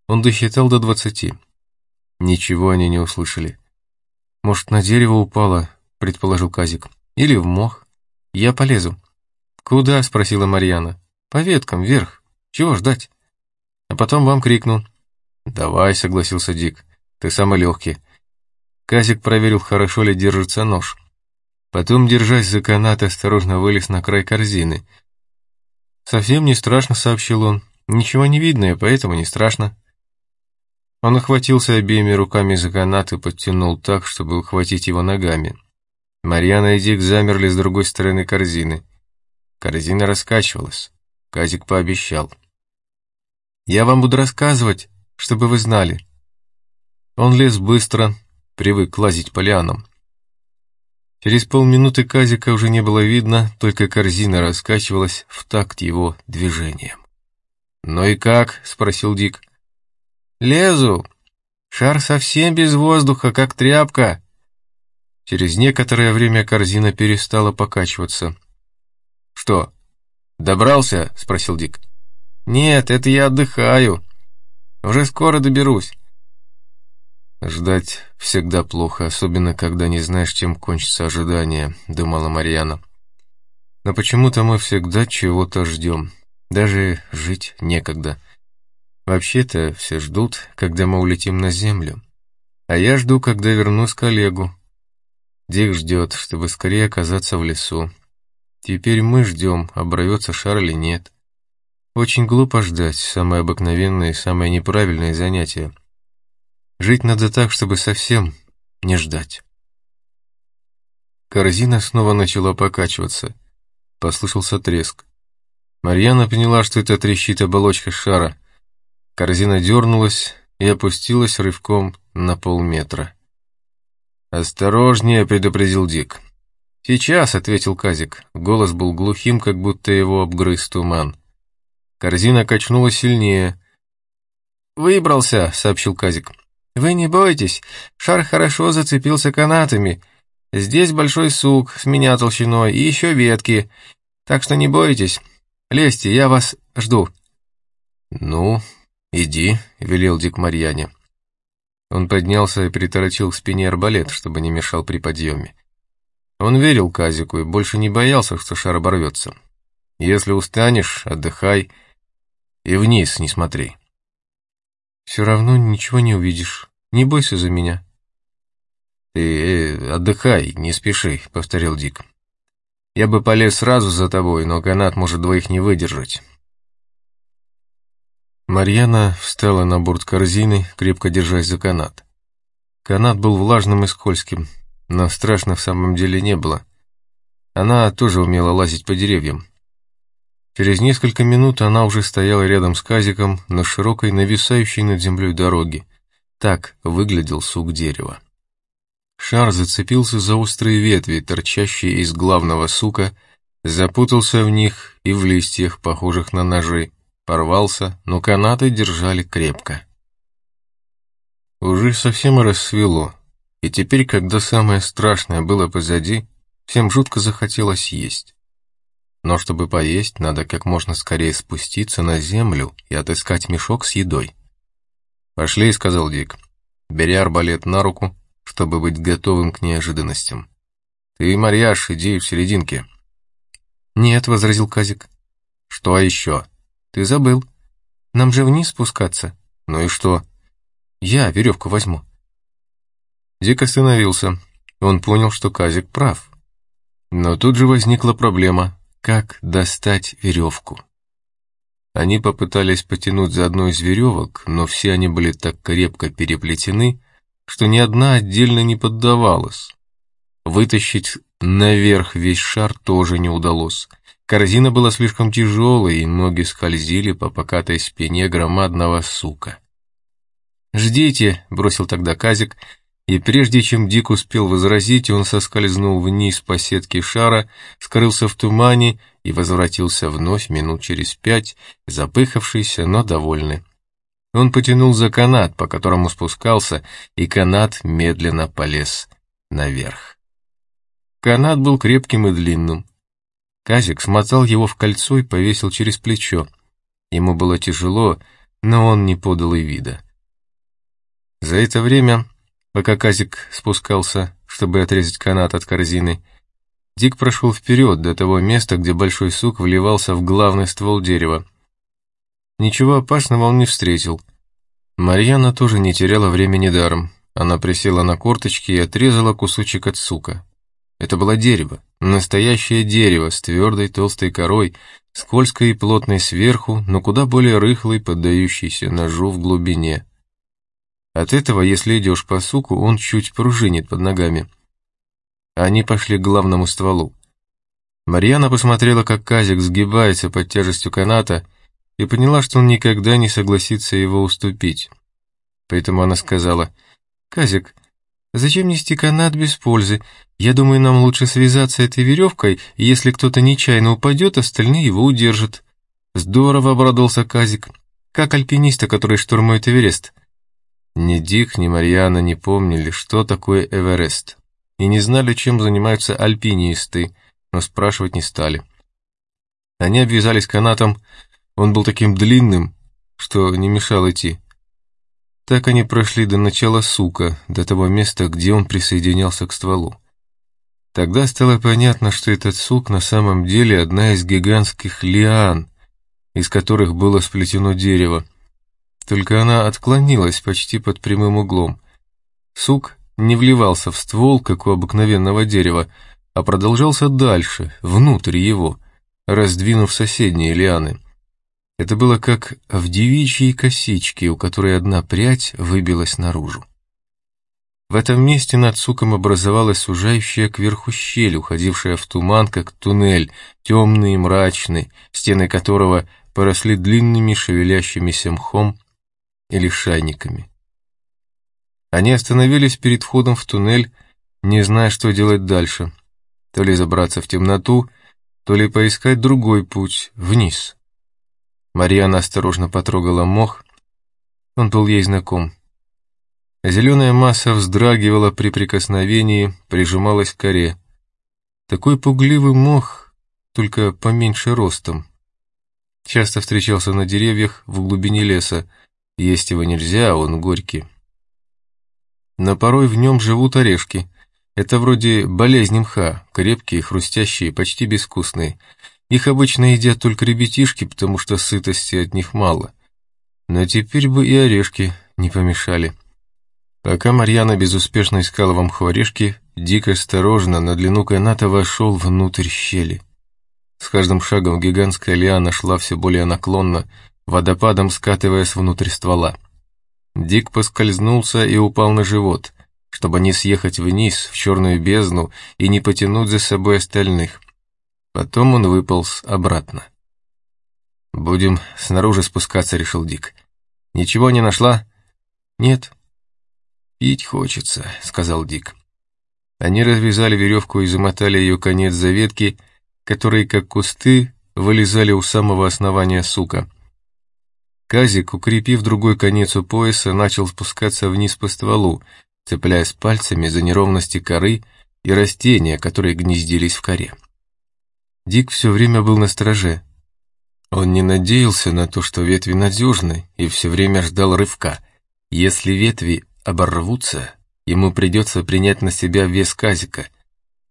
Он досчитал до двадцати. Ничего они не услышали. «Может, на дерево упало?» — предположил Казик. «Или в мох. Я полезу». «Куда?» — спросила Марьяна. «По веткам, вверх. Чего ждать?» А потом вам крикну. «Давай», — согласился Дик. «Ты самый легкий». Казик проверил, хорошо ли держится нож. Потом, держась за канат, осторожно вылез на край корзины. «Совсем не страшно», — сообщил он. «Ничего не видно, и поэтому не страшно». Он охватился обеими руками за канат и подтянул так, чтобы ухватить его ногами. Марьяна и Дик замерли с другой стороны корзины. Корзина раскачивалась. Казик пообещал. «Я вам буду рассказывать, чтобы вы знали». Он лез быстро, привык лазить по лианам. Через полминуты Казика уже не было видно, только корзина раскачивалась в такт его движением. «Ну и как?» — спросил Дик. «Лезу. Шар совсем без воздуха, как тряпка». Через некоторое время корзина перестала покачиваться. «Что, добрался?» — спросил Дик. «Нет, это я отдыхаю. Уже скоро доберусь». «Ждать всегда плохо, особенно когда не знаешь, чем кончится ожидание», — думала Марьяна. «Но почему-то мы всегда чего-то ждем. Даже жить некогда. Вообще-то все ждут, когда мы улетим на землю. А я жду, когда вернусь коллегу. Дик ждет, чтобы скорее оказаться в лесу. Теперь мы ждем, обрывется шар или нет. Очень глупо ждать, самое обыкновенное и самое неправильное занятие. Жить надо так, чтобы совсем не ждать. Корзина снова начала покачиваться. Послышался треск. Марьяна поняла, что это трещит оболочка шара. Корзина дернулась и опустилась рывком на полметра. «Осторожнее», — предупредил Дик. «Сейчас», — ответил Казик. Голос был глухим, как будто его обгрыз туман. Корзина качнула сильнее. «Выбрался», — сообщил Казик. «Вы не бойтесь, шар хорошо зацепился канатами. Здесь большой сук с меня толщиной и еще ветки, так что не бойтесь. Лезьте, я вас жду». «Ну, иди», — велел Дик Марьяне. Он поднялся и приторочил к спине арбалет, чтобы не мешал при подъеме. Он верил Казику и больше не боялся, что шар оборвется. «Если устанешь, отдыхай и вниз не смотри». «Все равно ничего не увидишь. Не бойся за меня». «Ты э, отдыхай, не спеши», — повторил Дик. «Я бы полез сразу за тобой, но канат может двоих не выдержать». Марьяна встала на борт корзины, крепко держась за канат. Канат был влажным и скользким, но страшно в самом деле не было. Она тоже умела лазить по деревьям. Через несколько минут она уже стояла рядом с Казиком на широкой, нависающей над землей дороге. Так выглядел сук дерева. Шар зацепился за острые ветви, торчащие из главного сука, запутался в них и в листьях, похожих на ножи, порвался, но канаты держали крепко. Уже совсем рассвело, и теперь, когда самое страшное было позади, всем жутко захотелось есть. Но чтобы поесть, надо как можно скорее спуститься на землю и отыскать мешок с едой. «Пошли», — сказал Дик, беря арбалет на руку, чтобы быть готовым к неожиданностям. «Ты, Марьяш, иди в серединке». «Нет», — возразил Казик. «Что еще?» «Ты забыл. Нам же вниз спускаться». «Ну и что?» «Я веревку возьму». Дик остановился. Он понял, что Казик прав. Но тут же возникла проблема как достать веревку. Они попытались потянуть за одну из веревок, но все они были так крепко переплетены, что ни одна отдельно не поддавалась. Вытащить наверх весь шар тоже не удалось. Корзина была слишком тяжелой, и ноги скользили по покатой спине громадного сука. «Ждите», — бросил тогда Казик, и прежде чем Дик успел возразить, он соскользнул вниз по сетке шара, скрылся в тумане и возвратился вновь минут через пять, запыхавшийся, но довольный. Он потянул за канат, по которому спускался, и канат медленно полез наверх. Канат был крепким и длинным. Казик смотал его в кольцо и повесил через плечо. Ему было тяжело, но он не подал и вида. За это время Пока Казик спускался, чтобы отрезать канат от корзины, Дик прошел вперед до того места, где большой сук вливался в главный ствол дерева. Ничего опасного он не встретил. Марьяна тоже не теряла времени даром. Она присела на корточки и отрезала кусочек от сука. Это было дерево, настоящее дерево с твердой толстой корой, скользкой и плотной сверху, но куда более рыхлой, поддающейся ножу в глубине. От этого, если идешь по суку, он чуть пружинит под ногами. Они пошли к главному стволу. Марьяна посмотрела, как Казик сгибается под тяжестью каната, и поняла, что он никогда не согласится его уступить. Поэтому она сказала, «Казик, зачем нести канат без пользы? Я думаю, нам лучше связаться этой веревкой, и если кто-то нечаянно упадет, остальные его удержат». «Здорово», — обрадовался Казик, «как альпиниста, который штурмует Эверест». Ни Дик, ни Марьяна не помнили, что такое Эверест, и не знали, чем занимаются альпинисты, но спрашивать не стали. Они обвязались канатом, он был таким длинным, что не мешал идти. Так они прошли до начала сука, до того места, где он присоединялся к стволу. Тогда стало понятно, что этот сук на самом деле одна из гигантских лиан, из которых было сплетено дерево. Только она отклонилась почти под прямым углом. Сук не вливался в ствол, как у обыкновенного дерева, а продолжался дальше, внутрь его, раздвинув соседние лианы. Это было как в девичьей косичке, у которой одна прядь выбилась наружу. В этом месте над суком образовалась сужающая кверху щель, уходившая в туман, как туннель, темный и мрачный, стены которого поросли длинными шевелящимися мхом или шайниками. Они остановились перед входом в туннель, не зная, что делать дальше. То ли забраться в темноту, то ли поискать другой путь, вниз. Марьяна осторожно потрогала мох. Он был ей знаком. Зеленая масса вздрагивала при прикосновении, прижималась к коре. Такой пугливый мох, только поменьше ростом. Часто встречался на деревьях в глубине леса. Есть его нельзя, он горький. Но порой в нем живут орешки. Это вроде болезни мха, крепкие, хрустящие, почти безвкусные. Их обычно едят только ребятишки, потому что сытости от них мало. Но теперь бы и орешки не помешали. Пока Марьяна безуспешно искала в мхворешке, Дик осторожно на длину каната вошел внутрь щели. С каждым шагом гигантская лиана шла все более наклонно, водопадом скатываясь внутрь ствола. Дик поскользнулся и упал на живот, чтобы не съехать вниз, в черную бездну, и не потянуть за собой остальных. Потом он выполз обратно. «Будем снаружи спускаться», — решил Дик. «Ничего не нашла?» «Нет», «Пить хочется», — сказал Дик. Они развязали веревку и замотали ее конец за ветки, которые, как кусты, вылезали у самого основания сука. Казик, укрепив другой конец у пояса, начал спускаться вниз по стволу, цепляясь пальцами за неровности коры и растения, которые гнездились в коре. Дик все время был на страже. Он не надеялся на то, что ветви надежны, и все время ждал рывка. Если ветви оборвутся, ему придется принять на себя вес казика.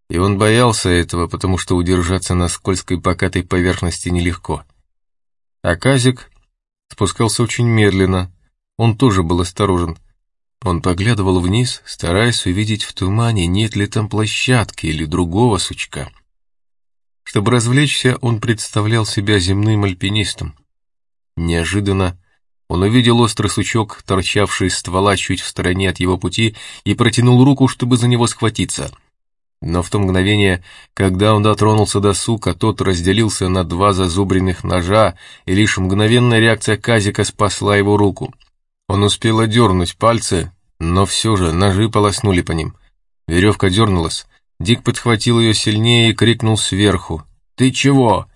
И он боялся этого, потому что удержаться на скользкой покатой поверхности нелегко. А казик спускался очень медленно, он тоже был осторожен. Он поглядывал вниз, стараясь увидеть в тумане, нет ли там площадки или другого сучка. Чтобы развлечься, он представлял себя земным альпинистом. Неожиданно он увидел острый сучок, торчавший из ствола чуть в стороне от его пути, и протянул руку, чтобы за него схватиться. Но в то мгновение, когда он дотронулся до сука, тот разделился на два зазубренных ножа, и лишь мгновенная реакция Казика спасла его руку. Он успел одернуть пальцы, но все же ножи полоснули по ним. Веревка дернулась. Дик подхватил ее сильнее и крикнул сверху. «Ты чего?»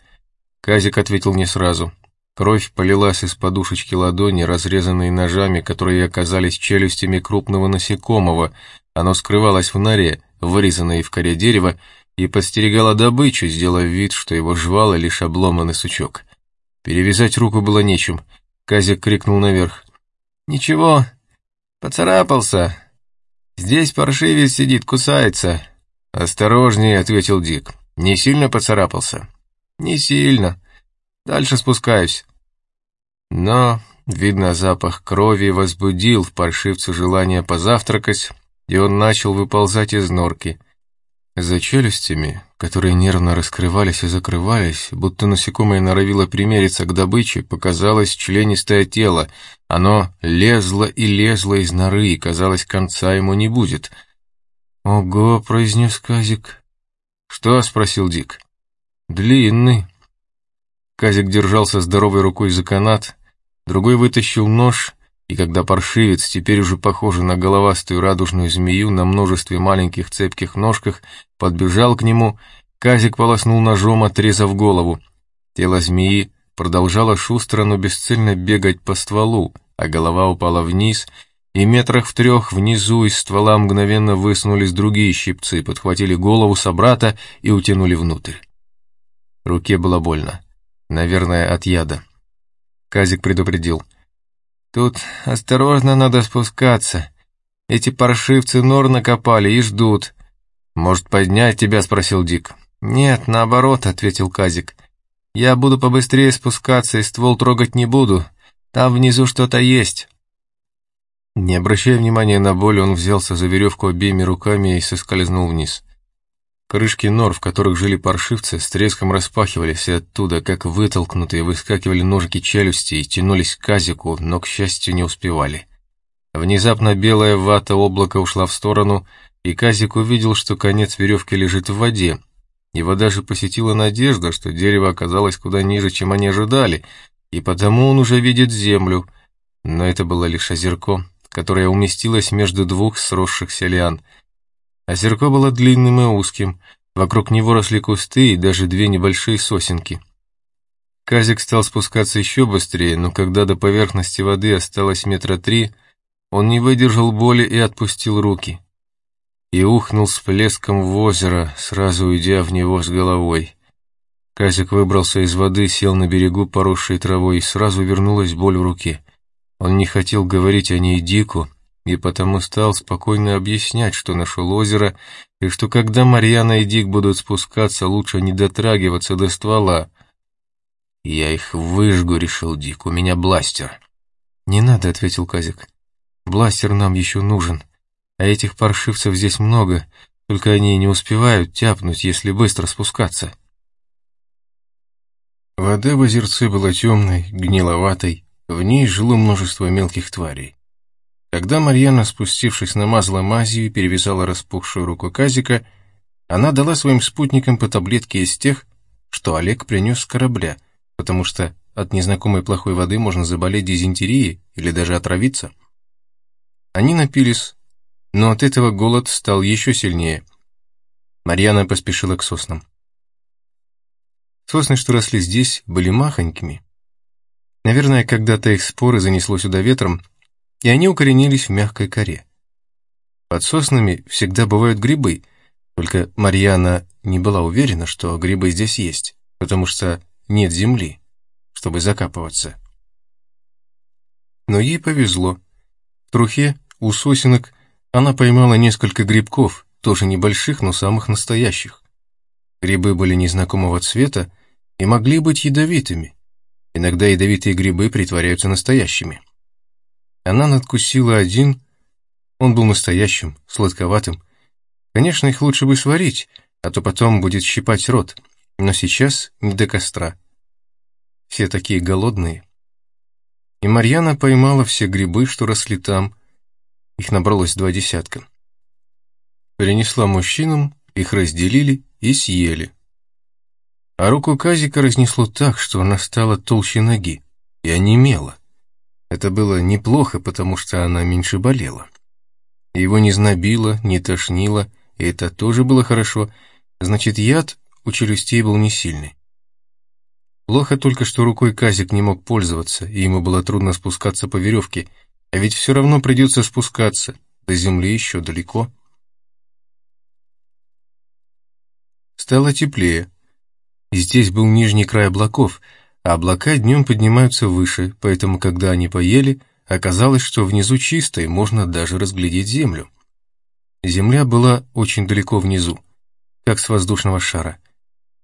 Казик ответил не сразу. Кровь полилась из подушечки ладони, разрезанной ножами, которые оказались челюстями крупного насекомого. Оно скрывалось в норе, вырезанной в коре дерева, и подстерегало добычу, сделав вид, что его жвало лишь обломанный сучок. Перевязать руку было нечем. Казик крикнул наверх. «Ничего, поцарапался. Здесь паршивец сидит, кусается». «Осторожнее», — ответил Дик. «Не сильно поцарапался?» «Не сильно. Дальше спускаюсь». Но, видно, запах крови возбудил в паршивце желание позавтракать, и он начал выползать из норки. За челюстями, которые нервно раскрывались и закрывались, будто насекомое норовило примериться к добыче, показалось членистое тело. Оно лезло и лезло из норы, и, казалось, конца ему не будет. «Ого!» — произнес Казик. «Что?» — спросил Дик. «Длинный». Казик держался здоровой рукой за канат, Другой вытащил нож, и когда паршивец, теперь уже похожий на головастую радужную змею на множестве маленьких цепких ножках, подбежал к нему, Казик полоснул ножом, отрезав голову. Тело змеи продолжало шустро, но бесцельно бегать по стволу, а голова упала вниз, и метрах в трех внизу из ствола мгновенно высунулись другие щипцы, подхватили голову собрата и утянули внутрь. Руке было больно. Наверное, от яда. Казик предупредил. Тут осторожно надо спускаться. Эти паршивцы нор накопали и ждут. Может, поднять тебя?» — спросил Дик. «Нет, наоборот», — ответил Казик. «Я буду побыстрее спускаться и ствол трогать не буду. Там внизу что-то есть». Не обращая внимания на боль, он взялся за веревку обеими руками и соскользнул вниз. Крышки нор, в которых жили паршивцы, с треском распахивались, и оттуда, как вытолкнутые, выскакивали ножики челюсти и тянулись к казику, но, к счастью, не успевали. Внезапно белая вата облака ушла в сторону, и казик увидел, что конец веревки лежит в воде. Его даже посетила надежда, что дерево оказалось куда ниже, чем они ожидали, и потому он уже видит землю. Но это было лишь озерко, которое уместилось между двух сросшихся лиан — Озерко было длинным и узким, вокруг него росли кусты и даже две небольшие сосенки. Казик стал спускаться еще быстрее, но когда до поверхности воды осталось метра три, он не выдержал боли и отпустил руки. И ухнул с плеском в озеро, сразу уйдя в него с головой. Казик выбрался из воды, сел на берегу, поросшей травой, и сразу вернулась боль в руке. Он не хотел говорить о ней Дику, и потому стал спокойно объяснять, что нашел озеро, и что когда Марьяна и Дик будут спускаться, лучше не дотрагиваться до ствола. «Я их выжгу», — решил Дик, — «у меня бластер». «Не надо», — ответил Казик. «Бластер нам еще нужен, а этих паршивцев здесь много, только они не успевают тяпнуть, если быстро спускаться». Вода в озерце была темной, гниловатой, в ней жило множество мелких тварей. Когда Марьяна, спустившись, намазала мазью и перевязала распухшую руку Казика, она дала своим спутникам по таблетке из тех, что Олег принес с корабля, потому что от незнакомой плохой воды можно заболеть дизентерией или даже отравиться. Они напились, но от этого голод стал еще сильнее. Марьяна поспешила к соснам. Сосны, что росли здесь, были махонькими. Наверное, когда-то их споры занесло сюда ветром, и они укоренились в мягкой коре. Под соснами всегда бывают грибы, только Марьяна не была уверена, что грибы здесь есть, потому что нет земли, чтобы закапываться. Но ей повезло. В трухе у сосенок она поймала несколько грибков, тоже небольших, но самых настоящих. Грибы были незнакомого цвета и могли быть ядовитыми. Иногда ядовитые грибы притворяются настоящими. Она надкусила один, он был настоящим, сладковатым. Конечно, их лучше бы сварить, а то потом будет щипать рот, но сейчас не до костра. Все такие голодные. И Марьяна поймала все грибы, что росли там, их набралось два десятка. Принесла мужчинам, их разделили и съели. А руку Казика разнесло так, что она стала толще ноги и онемела. Это было неплохо, потому что она меньше болела. Его не знобило, не тошнило, и это тоже было хорошо, значит, яд у челюстей был не сильный. Плохо только, что рукой Казик не мог пользоваться, и ему было трудно спускаться по веревке, а ведь все равно придется спускаться, до земли еще далеко. Стало теплее. Здесь был нижний край облаков — а облака днем поднимаются выше, поэтому, когда они поели, оказалось, что внизу чисто и можно даже разглядеть землю. Земля была очень далеко внизу, как с воздушного шара.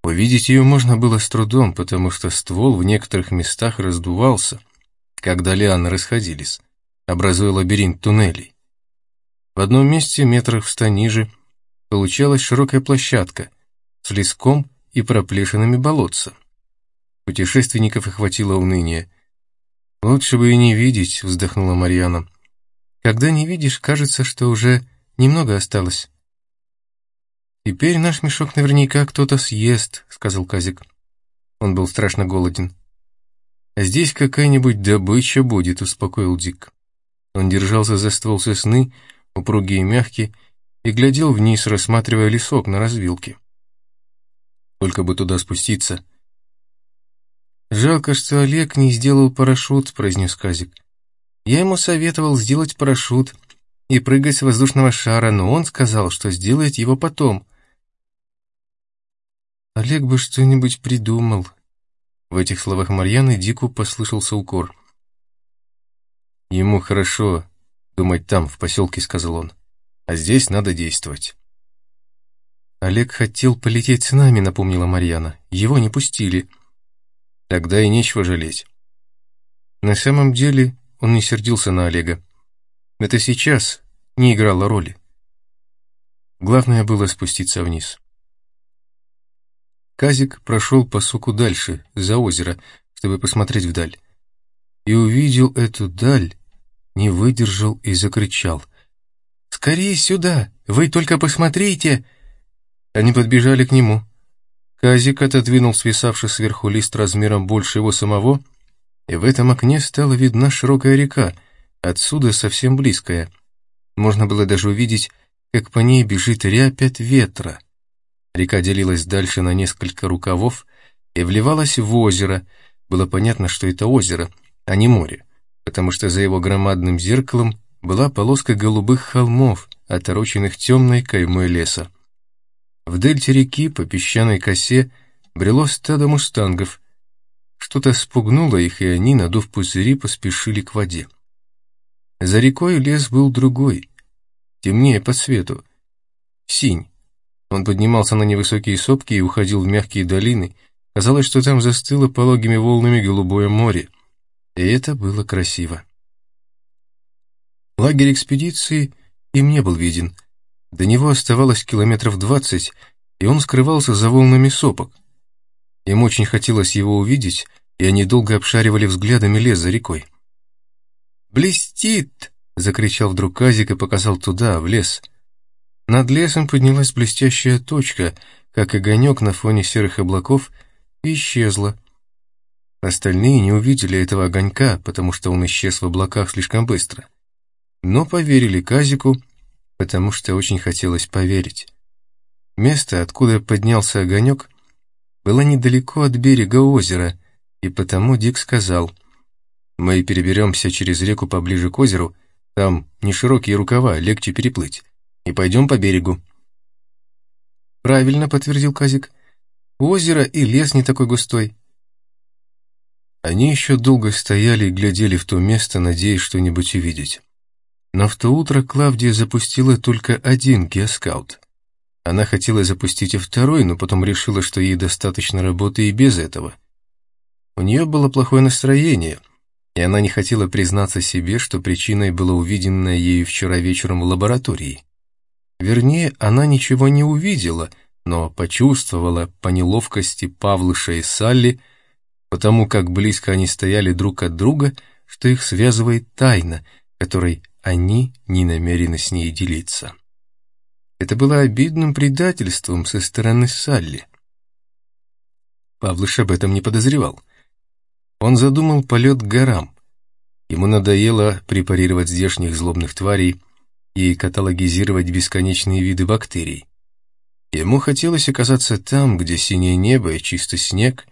Увидеть ее можно было с трудом, потому что ствол в некоторых местах раздувался, когда лианы расходились, образуя лабиринт туннелей. В одном месте, метрах в ста ниже, получалась широкая площадка с леском и проплешинами болотца. Путешественников охватило уныние. «Лучше бы и не видеть», — вздохнула Марьяна. «Когда не видишь, кажется, что уже немного осталось». «Теперь наш мешок наверняка кто-то съест», — сказал Казик. Он был страшно голоден. «А здесь какая-нибудь добыча будет», — успокоил Дик. Он держался за ствол сосны, упругий и мягкий, и глядел вниз, рассматривая лесок на развилке. Только бы туда спуститься. «Жалко, что Олег не сделал парашют», — произнес Казик. «Я ему советовал сделать парашют и прыгать с воздушного шара, но он сказал, что сделает его потом». «Олег бы что-нибудь придумал». В этих словах Марьяны Дику послышался укор. Ему хорошо думать там, в поселке, сказал он. А здесь надо действовать. Олег хотел полететь с нами, напомнила Марьяна. Его не пустили. Тогда и нечего жалеть. На самом деле он не сердился на Олега. Это сейчас не играло роли. Главное было спуститься вниз. Казик прошел по суку дальше, за озеро, чтобы посмотреть вдаль. И увидел эту даль, не выдержал и закричал. «Скорее сюда! Вы только посмотрите!» Они подбежали к нему. Казик отодвинул свисавший сверху лист размером больше его самого, и в этом окне стала видна широкая река, отсюда совсем близкая. Можно было даже увидеть, как по ней бежит рябь от ветра. Река делилась дальше на несколько рукавов и вливалась в озеро. Было понятно, что это озеро, а не море, потому что за его громадным зеркалом была полоска голубых холмов, отороченных темной каймой леса. В дельте реки по песчаной косе брело стадо мустангов. Что-то спугнуло их, и они, надув пузыри, поспешили к воде. За рекой лес был другой, темнее по свету, синь. Он поднимался на невысокие сопки и уходил в мягкие долины. Казалось, что там застыло пологими волнами голубое море. И это было красиво. Лагерь экспедиции им не был виден. До него оставалось километров двадцать, и он скрывался за волнами сопок. Им очень хотелось его увидеть, и они долго обшаривали взглядами лес за рекой. «Блестит!» — закричал вдруг Казик и показал туда, в лес. Над лесом поднялась блестящая точка, как огонек на фоне серых облаков, и исчезла. Остальные не увидели этого огонька, потому что он исчез в облаках слишком быстро. Но поверили Казику, потому что очень хотелось поверить. Место, откуда поднялся огонек, было недалеко от берега озера, и потому Дик сказал — мы переберемся через реку поближе к озеру, там не широкие рукава, легче переплыть, и пойдем по берегу. Правильно, подтвердил Казик. Озеро и лес не такой густой. Они еще долго стояли и глядели в то место, надеясь что-нибудь увидеть. Но в то утро Клавдия запустила только один геоскаут. Она хотела запустить и второй, но потом решила, что ей достаточно работы и без этого. У нее было плохое настроение — и она не хотела признаться себе, что причиной было увиденное ею вчера вечером в лаборатории. Вернее, она ничего не увидела, но почувствовала по неловкости Павлыша и Салли, потому как близко они стояли друг от друга, что их связывает тайна, которой они не намерены с ней делиться. Это было обидным предательством со стороны Салли. Павлыш об этом не подозревал. Он задумал полет к горам. Ему надоело препарировать здешних злобных тварей и каталогизировать бесконечные виды бактерий. Ему хотелось оказаться там, где синее небо и чистый снег,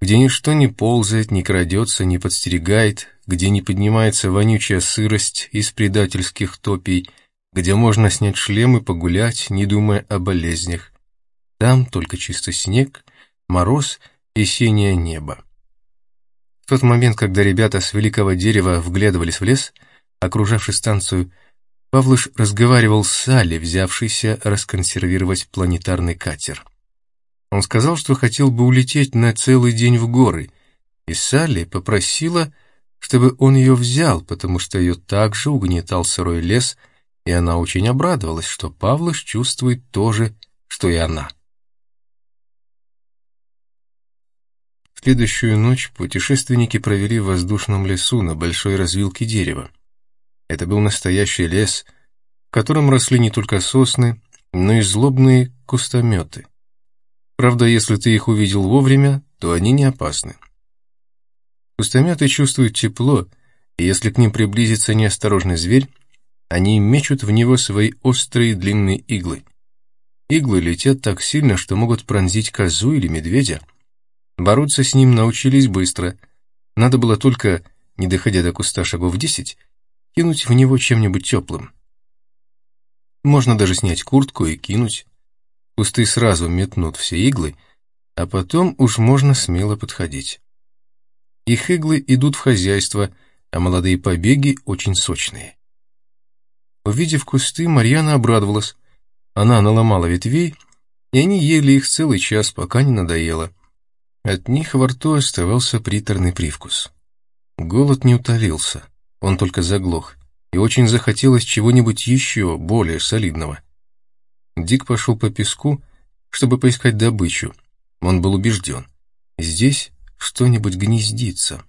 где ничто не ползает, не крадется, не подстерегает, где не поднимается вонючая сырость из предательских топий, где можно снять шлем и погулять, не думая о болезнях. Там только чистый снег, мороз и синее небо. В тот момент, когда ребята с великого дерева вглядывались в лес, окружавший станцию, Павлыш разговаривал с Салли, взявшейся расконсервировать планетарный катер. Он сказал, что хотел бы улететь на целый день в горы, и Салли попросила, чтобы он ее взял, потому что ее также угнетал сырой лес, и она очень обрадовалась, что Павлыш чувствует то же, что и она. Следующую ночь путешественники провели в воздушном лесу на большой развилке дерева. Это был настоящий лес, в котором росли не только сосны, но и злобные кустометы. Правда, если ты их увидел вовремя, то они не опасны. Кустометы чувствуют тепло, и если к ним приблизится неосторожный зверь, они мечут в него свои острые длинные иглы. Иглы летят так сильно, что могут пронзить козу или медведя, Бороться с ним научились быстро. Надо было только, не доходя до куста шагов десять, кинуть в него чем-нибудь теплым. Можно даже снять куртку и кинуть. Кусты сразу метнут все иглы, а потом уж можно смело подходить. Их иглы идут в хозяйство, а молодые побеги очень сочные. Увидев кусты, Марьяна обрадовалась. Она наломала ветвей, и они ели их целый час, пока не надоело. От них во рту оставался приторный привкус. Голод не утолился, он только заглох, и очень захотелось чего-нибудь еще более солидного. Дик пошел по песку, чтобы поискать добычу. Он был убежден. Здесь что-нибудь гнездится.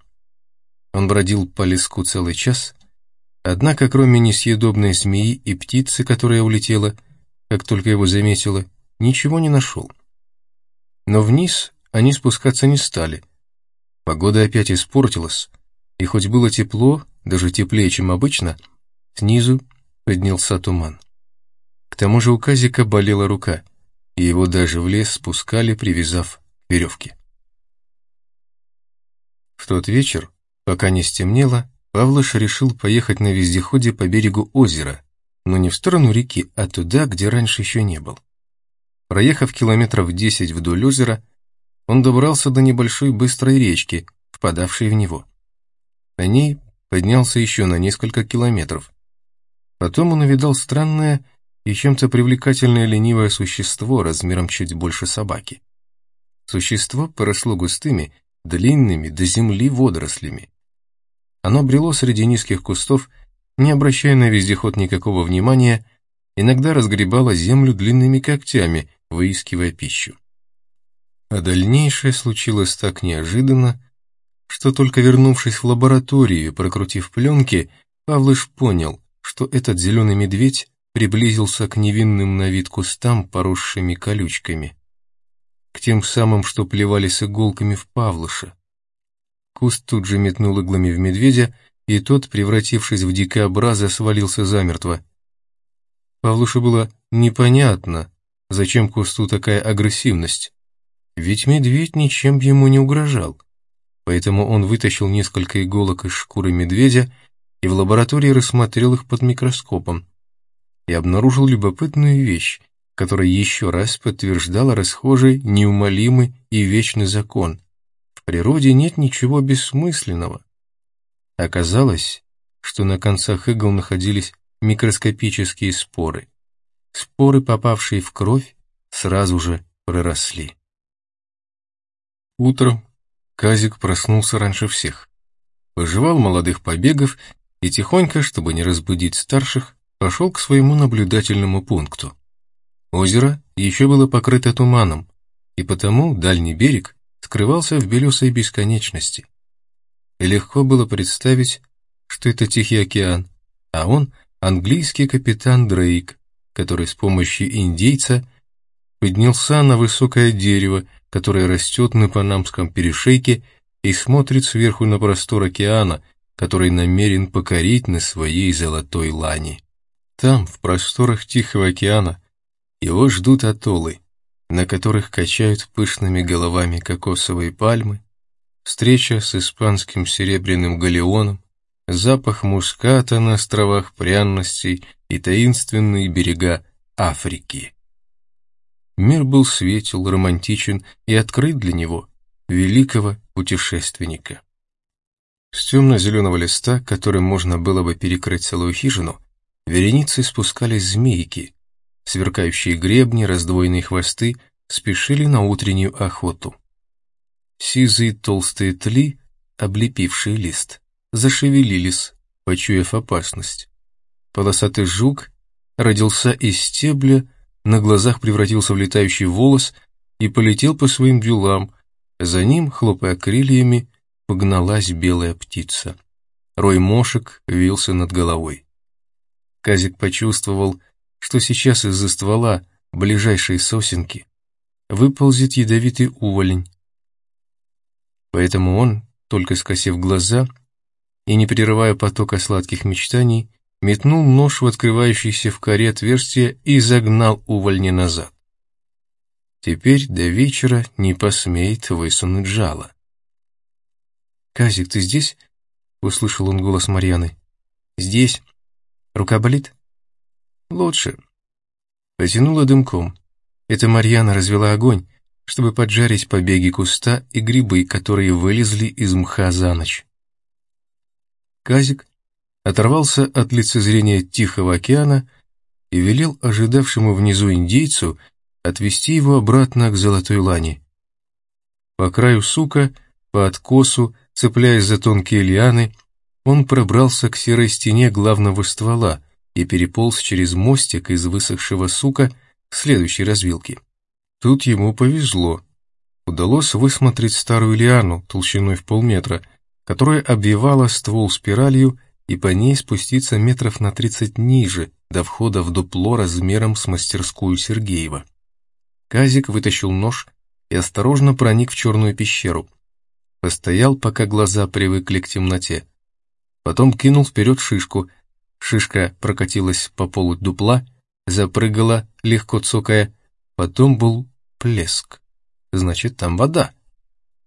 Он бродил по леску целый час, однако кроме несъедобной змеи и птицы, которая улетела, как только его заметила, ничего не нашел. Но вниз они спускаться не стали. Погода опять испортилась, и хоть было тепло, даже теплее, чем обычно, снизу поднялся туман. К тому же у Казика болела рука, и его даже в лес спускали, привязав веревки. В тот вечер, пока не стемнело, Павлыш решил поехать на вездеходе по берегу озера, но не в сторону реки, а туда, где раньше еще не был. Проехав километров десять вдоль озера, он добрался до небольшой быстрой речки, впадавшей в него. На ней поднялся еще на несколько километров. Потом он увидал странное и чем-то привлекательное ленивое существо размером чуть больше собаки. Существо поросло густыми, длинными до земли водорослями. Оно брело среди низких кустов, не обращая на вездеход никакого внимания, иногда разгребало землю длинными когтями, выискивая пищу. А дальнейшее случилось так неожиданно, что только вернувшись в лабораторию и прокрутив пленки, Павлыш понял, что этот зеленый медведь приблизился к невинным на вид кустам, поросшими колючками. К тем самым, что плевались иголками в Павлыша. Куст тут же метнул иглами в медведя, и тот, превратившись в дикообраза, свалился замертво. Павлушу было непонятно, зачем кусту такая агрессивность. Ведь медведь ничем ему не угрожал. Поэтому он вытащил несколько иголок из шкуры медведя и в лаборатории рассмотрел их под микроскопом. И обнаружил любопытную вещь, которая еще раз подтверждала расхожий, неумолимый и вечный закон. В природе нет ничего бессмысленного. Оказалось, что на концах игл находились микроскопические споры. Споры, попавшие в кровь, сразу же проросли. Утром Казик проснулся раньше всех. Пожевал молодых побегов и тихонько, чтобы не разбудить старших, пошел к своему наблюдательному пункту. Озеро еще было покрыто туманом, и потому дальний берег скрывался в белесой бесконечности. И легко было представить, что это Тихий океан, а он — английский капитан Дрейк, который с помощью индейца поднялся на высокое дерево которая растет на Панамском перешейке и смотрит сверху на простор океана, который намерен покорить на своей золотой лане. Там, в просторах Тихого океана, его ждут атоллы, на которых качают пышными головами кокосовые пальмы, встреча с испанским серебряным галеоном, запах муската на островах пряностей и таинственные берега Африки. Мир был светел, романтичен и открыт для него, великого путешественника. С темно-зеленого листа, которым можно было бы перекрыть целую хижину, вереницей спускались змейки, сверкающие гребни, раздвоенные хвосты, спешили на утреннюю охоту. Сизые толстые тли, облепившие лист, зашевелились, почуяв опасность. Полосатый жук родился из стебля, на глазах превратился в летающий волос и полетел по своим делам. За ним, хлопая крыльями, погналась белая птица. Рой мошек вился над головой. Казик почувствовал, что сейчас из-за ствола ближайшей сосенки выползет ядовитый уволень. Поэтому он, только скосив глаза и не прерывая потока сладких мечтаний, метнул нож в открывающееся в коре отверстие и загнал увольня назад. Теперь до вечера не посмеет высунуть жало. «Казик, ты здесь?» — услышал он голос Марьяны. «Здесь. Рука болит?» «Лучше». Потянула дымком. Это Марьяна развела огонь, чтобы поджарить побеги куста и грибы, которые вылезли из мха за ночь. Казик, оторвался от лицезрения Тихого океана и велел ожидавшему внизу индейцу отвести его обратно к Золотой Лане. По краю сука, по откосу, цепляясь за тонкие лианы, он пробрался к серой стене главного ствола и переполз через мостик из высохшего сука к следующей развилке. Тут ему повезло. Удалось высмотреть старую лиану толщиной в полметра, которая обвивала ствол спиралью и по ней спуститься метров на тридцать ниже, до входа в дупло размером с мастерскую Сергеева. Казик вытащил нож и осторожно проник в черную пещеру. Постоял, пока глаза привыкли к темноте. Потом кинул вперед шишку. Шишка прокатилась по полу дупла, запрыгала, легко цокая. Потом был плеск. Значит, там вода.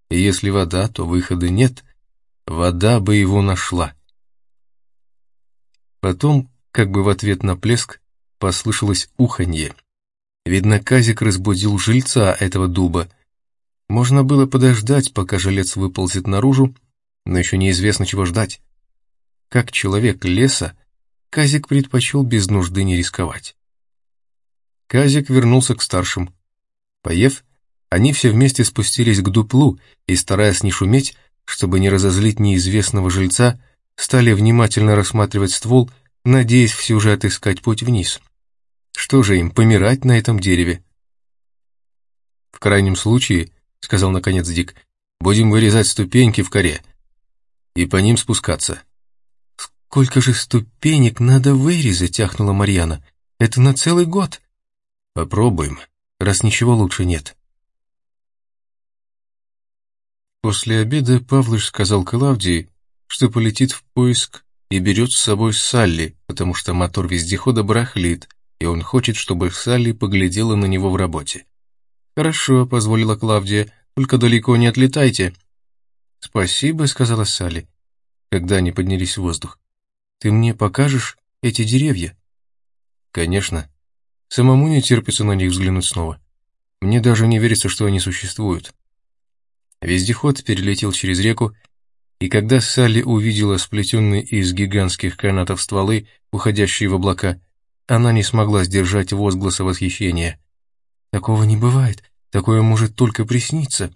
Если вода, то выхода нет. Вода бы его нашла. Потом, как бы в ответ на плеск, послышалось уханье. Видно, Казик разбудил жильца этого дуба. Можно было подождать, пока жилец выползет наружу, но еще неизвестно, чего ждать. Как человек леса, Казик предпочел без нужды не рисковать. Казик вернулся к старшим. Поев, они все вместе спустились к дуплу и, стараясь не шуметь, чтобы не разозлить неизвестного жильца, стали внимательно рассматривать ствол, надеясь все же отыскать путь вниз. Что же им, помирать на этом дереве? В крайнем случае, сказал наконец Дик, будем вырезать ступеньки в коре и по ним спускаться. Сколько же ступенек надо вырезать, ахнула Марьяна. Это на целый год. Попробуем, раз ничего лучше нет. После обеда Павлыш сказал Клавдии, что полетит в поиск и берет с собой Салли, потому что мотор вездехода барахлит, и он хочет, чтобы Салли поглядела на него в работе. «Хорошо», — позволила Клавдия, — «только далеко не отлетайте». «Спасибо», — сказала Салли, когда они поднялись в воздух. «Ты мне покажешь эти деревья?» «Конечно. Самому не терпится на них взглянуть снова. Мне даже не верится, что они существуют». Вездеход перелетел через реку и когда Салли увидела сплетенные из гигантских канатов стволы, уходящие в облака, она не смогла сдержать возгласа восхищения. «Такого не бывает, такое может только присниться».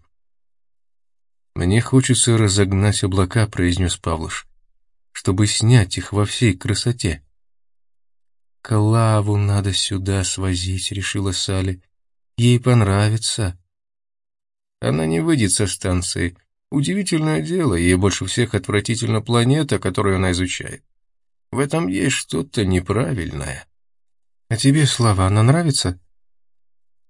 «Мне хочется разогнать облака», — произнес Павлыш, «чтобы снять их во всей красоте». «Клаву надо сюда свозить», — решила Салли. «Ей понравится». Она не выйдет со станции, Удивительное дело, ей больше всех отвратительна планета, которую она изучает. В этом есть что-то неправильное. А тебе, Слава, она нравится?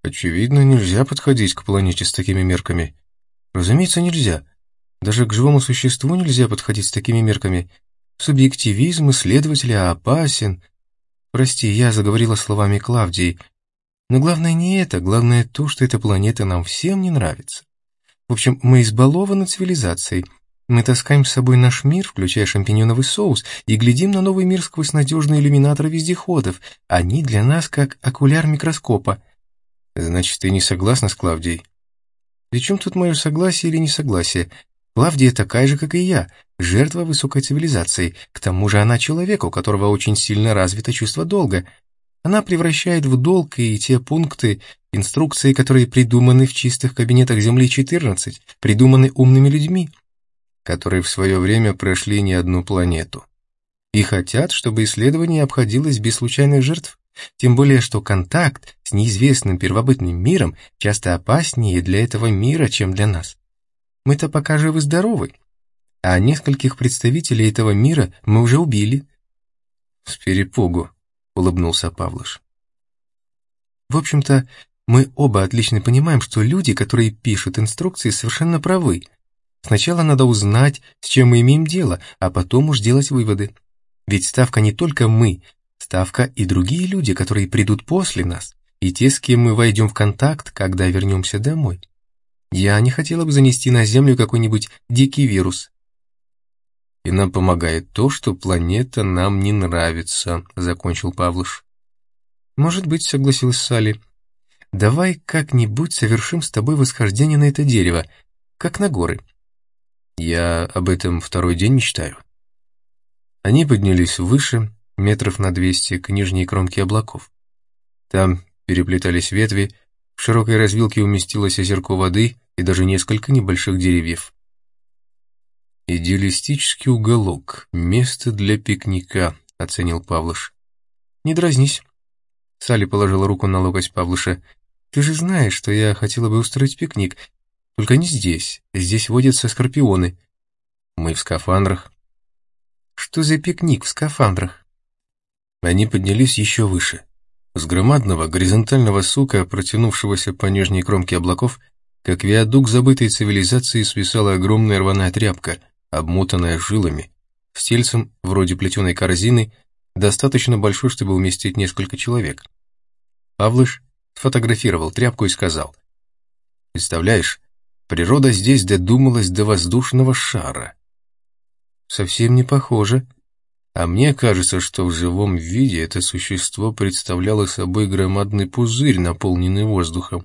Очевидно, нельзя подходить к планете с такими мерками. Разумеется, нельзя. Даже к живому существу нельзя подходить с такими мерками. Субъективизм исследователя опасен. Прости, я заговорила словами Клавдии. Но главное не это, главное то, что эта планета нам всем не нравится. В общем, мы избалованы цивилизацией. Мы таскаем с собой наш мир, включая шампиньоновый соус, и глядим на новый мир сквозь надежные иллюминаторы вездеходов. Они для нас как окуляр микроскопа. Значит, ты не согласна с Клавдией? При чем тут мое согласие или несогласие? Клавдия такая же, как и я, жертва высокой цивилизации. К тому же она человек, у которого очень сильно развито чувство долга. Она превращает в долг и те пункты, инструкции, которые придуманы в чистых кабинетах Земли-14, придуманы умными людьми, которые в свое время прошли не одну планету. И хотят, чтобы исследование обходилось без случайных жертв, тем более что контакт с неизвестным первобытным миром часто опаснее для этого мира, чем для нас. Мы-то пока живы-здоровы, а нескольких представителей этого мира мы уже убили. С перепугу, улыбнулся Павлыш. В общем-то, мы оба отлично понимаем, что люди, которые пишут инструкции, совершенно правы. Сначала надо узнать, с чем мы имеем дело, а потом уж делать выводы. Ведь ставка не только мы, ставка и другие люди, которые придут после нас, и те, с кем мы войдем в контакт, когда вернемся домой. Я не хотела бы занести на Землю какой-нибудь дикий вирус. И нам помогает то, что планета нам не нравится, закончил Павлыш. Может быть, согласилась Салли. Давай как-нибудь совершим с тобой восхождение на это дерево, как на горы. Я об этом второй день мечтаю. Они поднялись выше, метров на двести, к нижней кромке облаков. Там переплетались ветви, в широкой развилке уместилось озерко воды и даже несколько небольших деревьев. «Идеалистический уголок, место для пикника», — оценил Павлыш. «Не дразнись». Салли положила руку на локоть Павлыша. «Ты же знаешь, что я хотела бы устроить пикник. Только не здесь. Здесь водятся скорпионы. Мы в скафандрах». «Что за пикник в скафандрах?» Они поднялись еще выше. С громадного горизонтального сука, протянувшегося по нижней кромке облаков, как виадук забытой цивилизации свисала огромная рваная тряпка, обмотанная жилами, с тельцем, вроде плетеной корзины, достаточно большой, чтобы уместить несколько человек. Павлыш сфотографировал тряпку и сказал, «Представляешь, природа здесь додумалась до воздушного шара». «Совсем не похоже», а мне кажется, что в живом виде это существо представляло собой громадный пузырь, наполненный воздухом.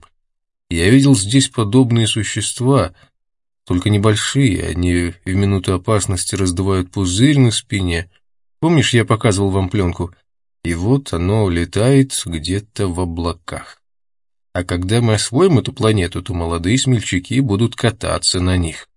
Я видел здесь подобные существа, только небольшие, они в минуту опасности раздувают пузырь на спине. Помнишь, я показывал вам пленку? И вот оно летает где-то в облаках. А когда мы освоим эту планету, то молодые смельчаки будут кататься на них.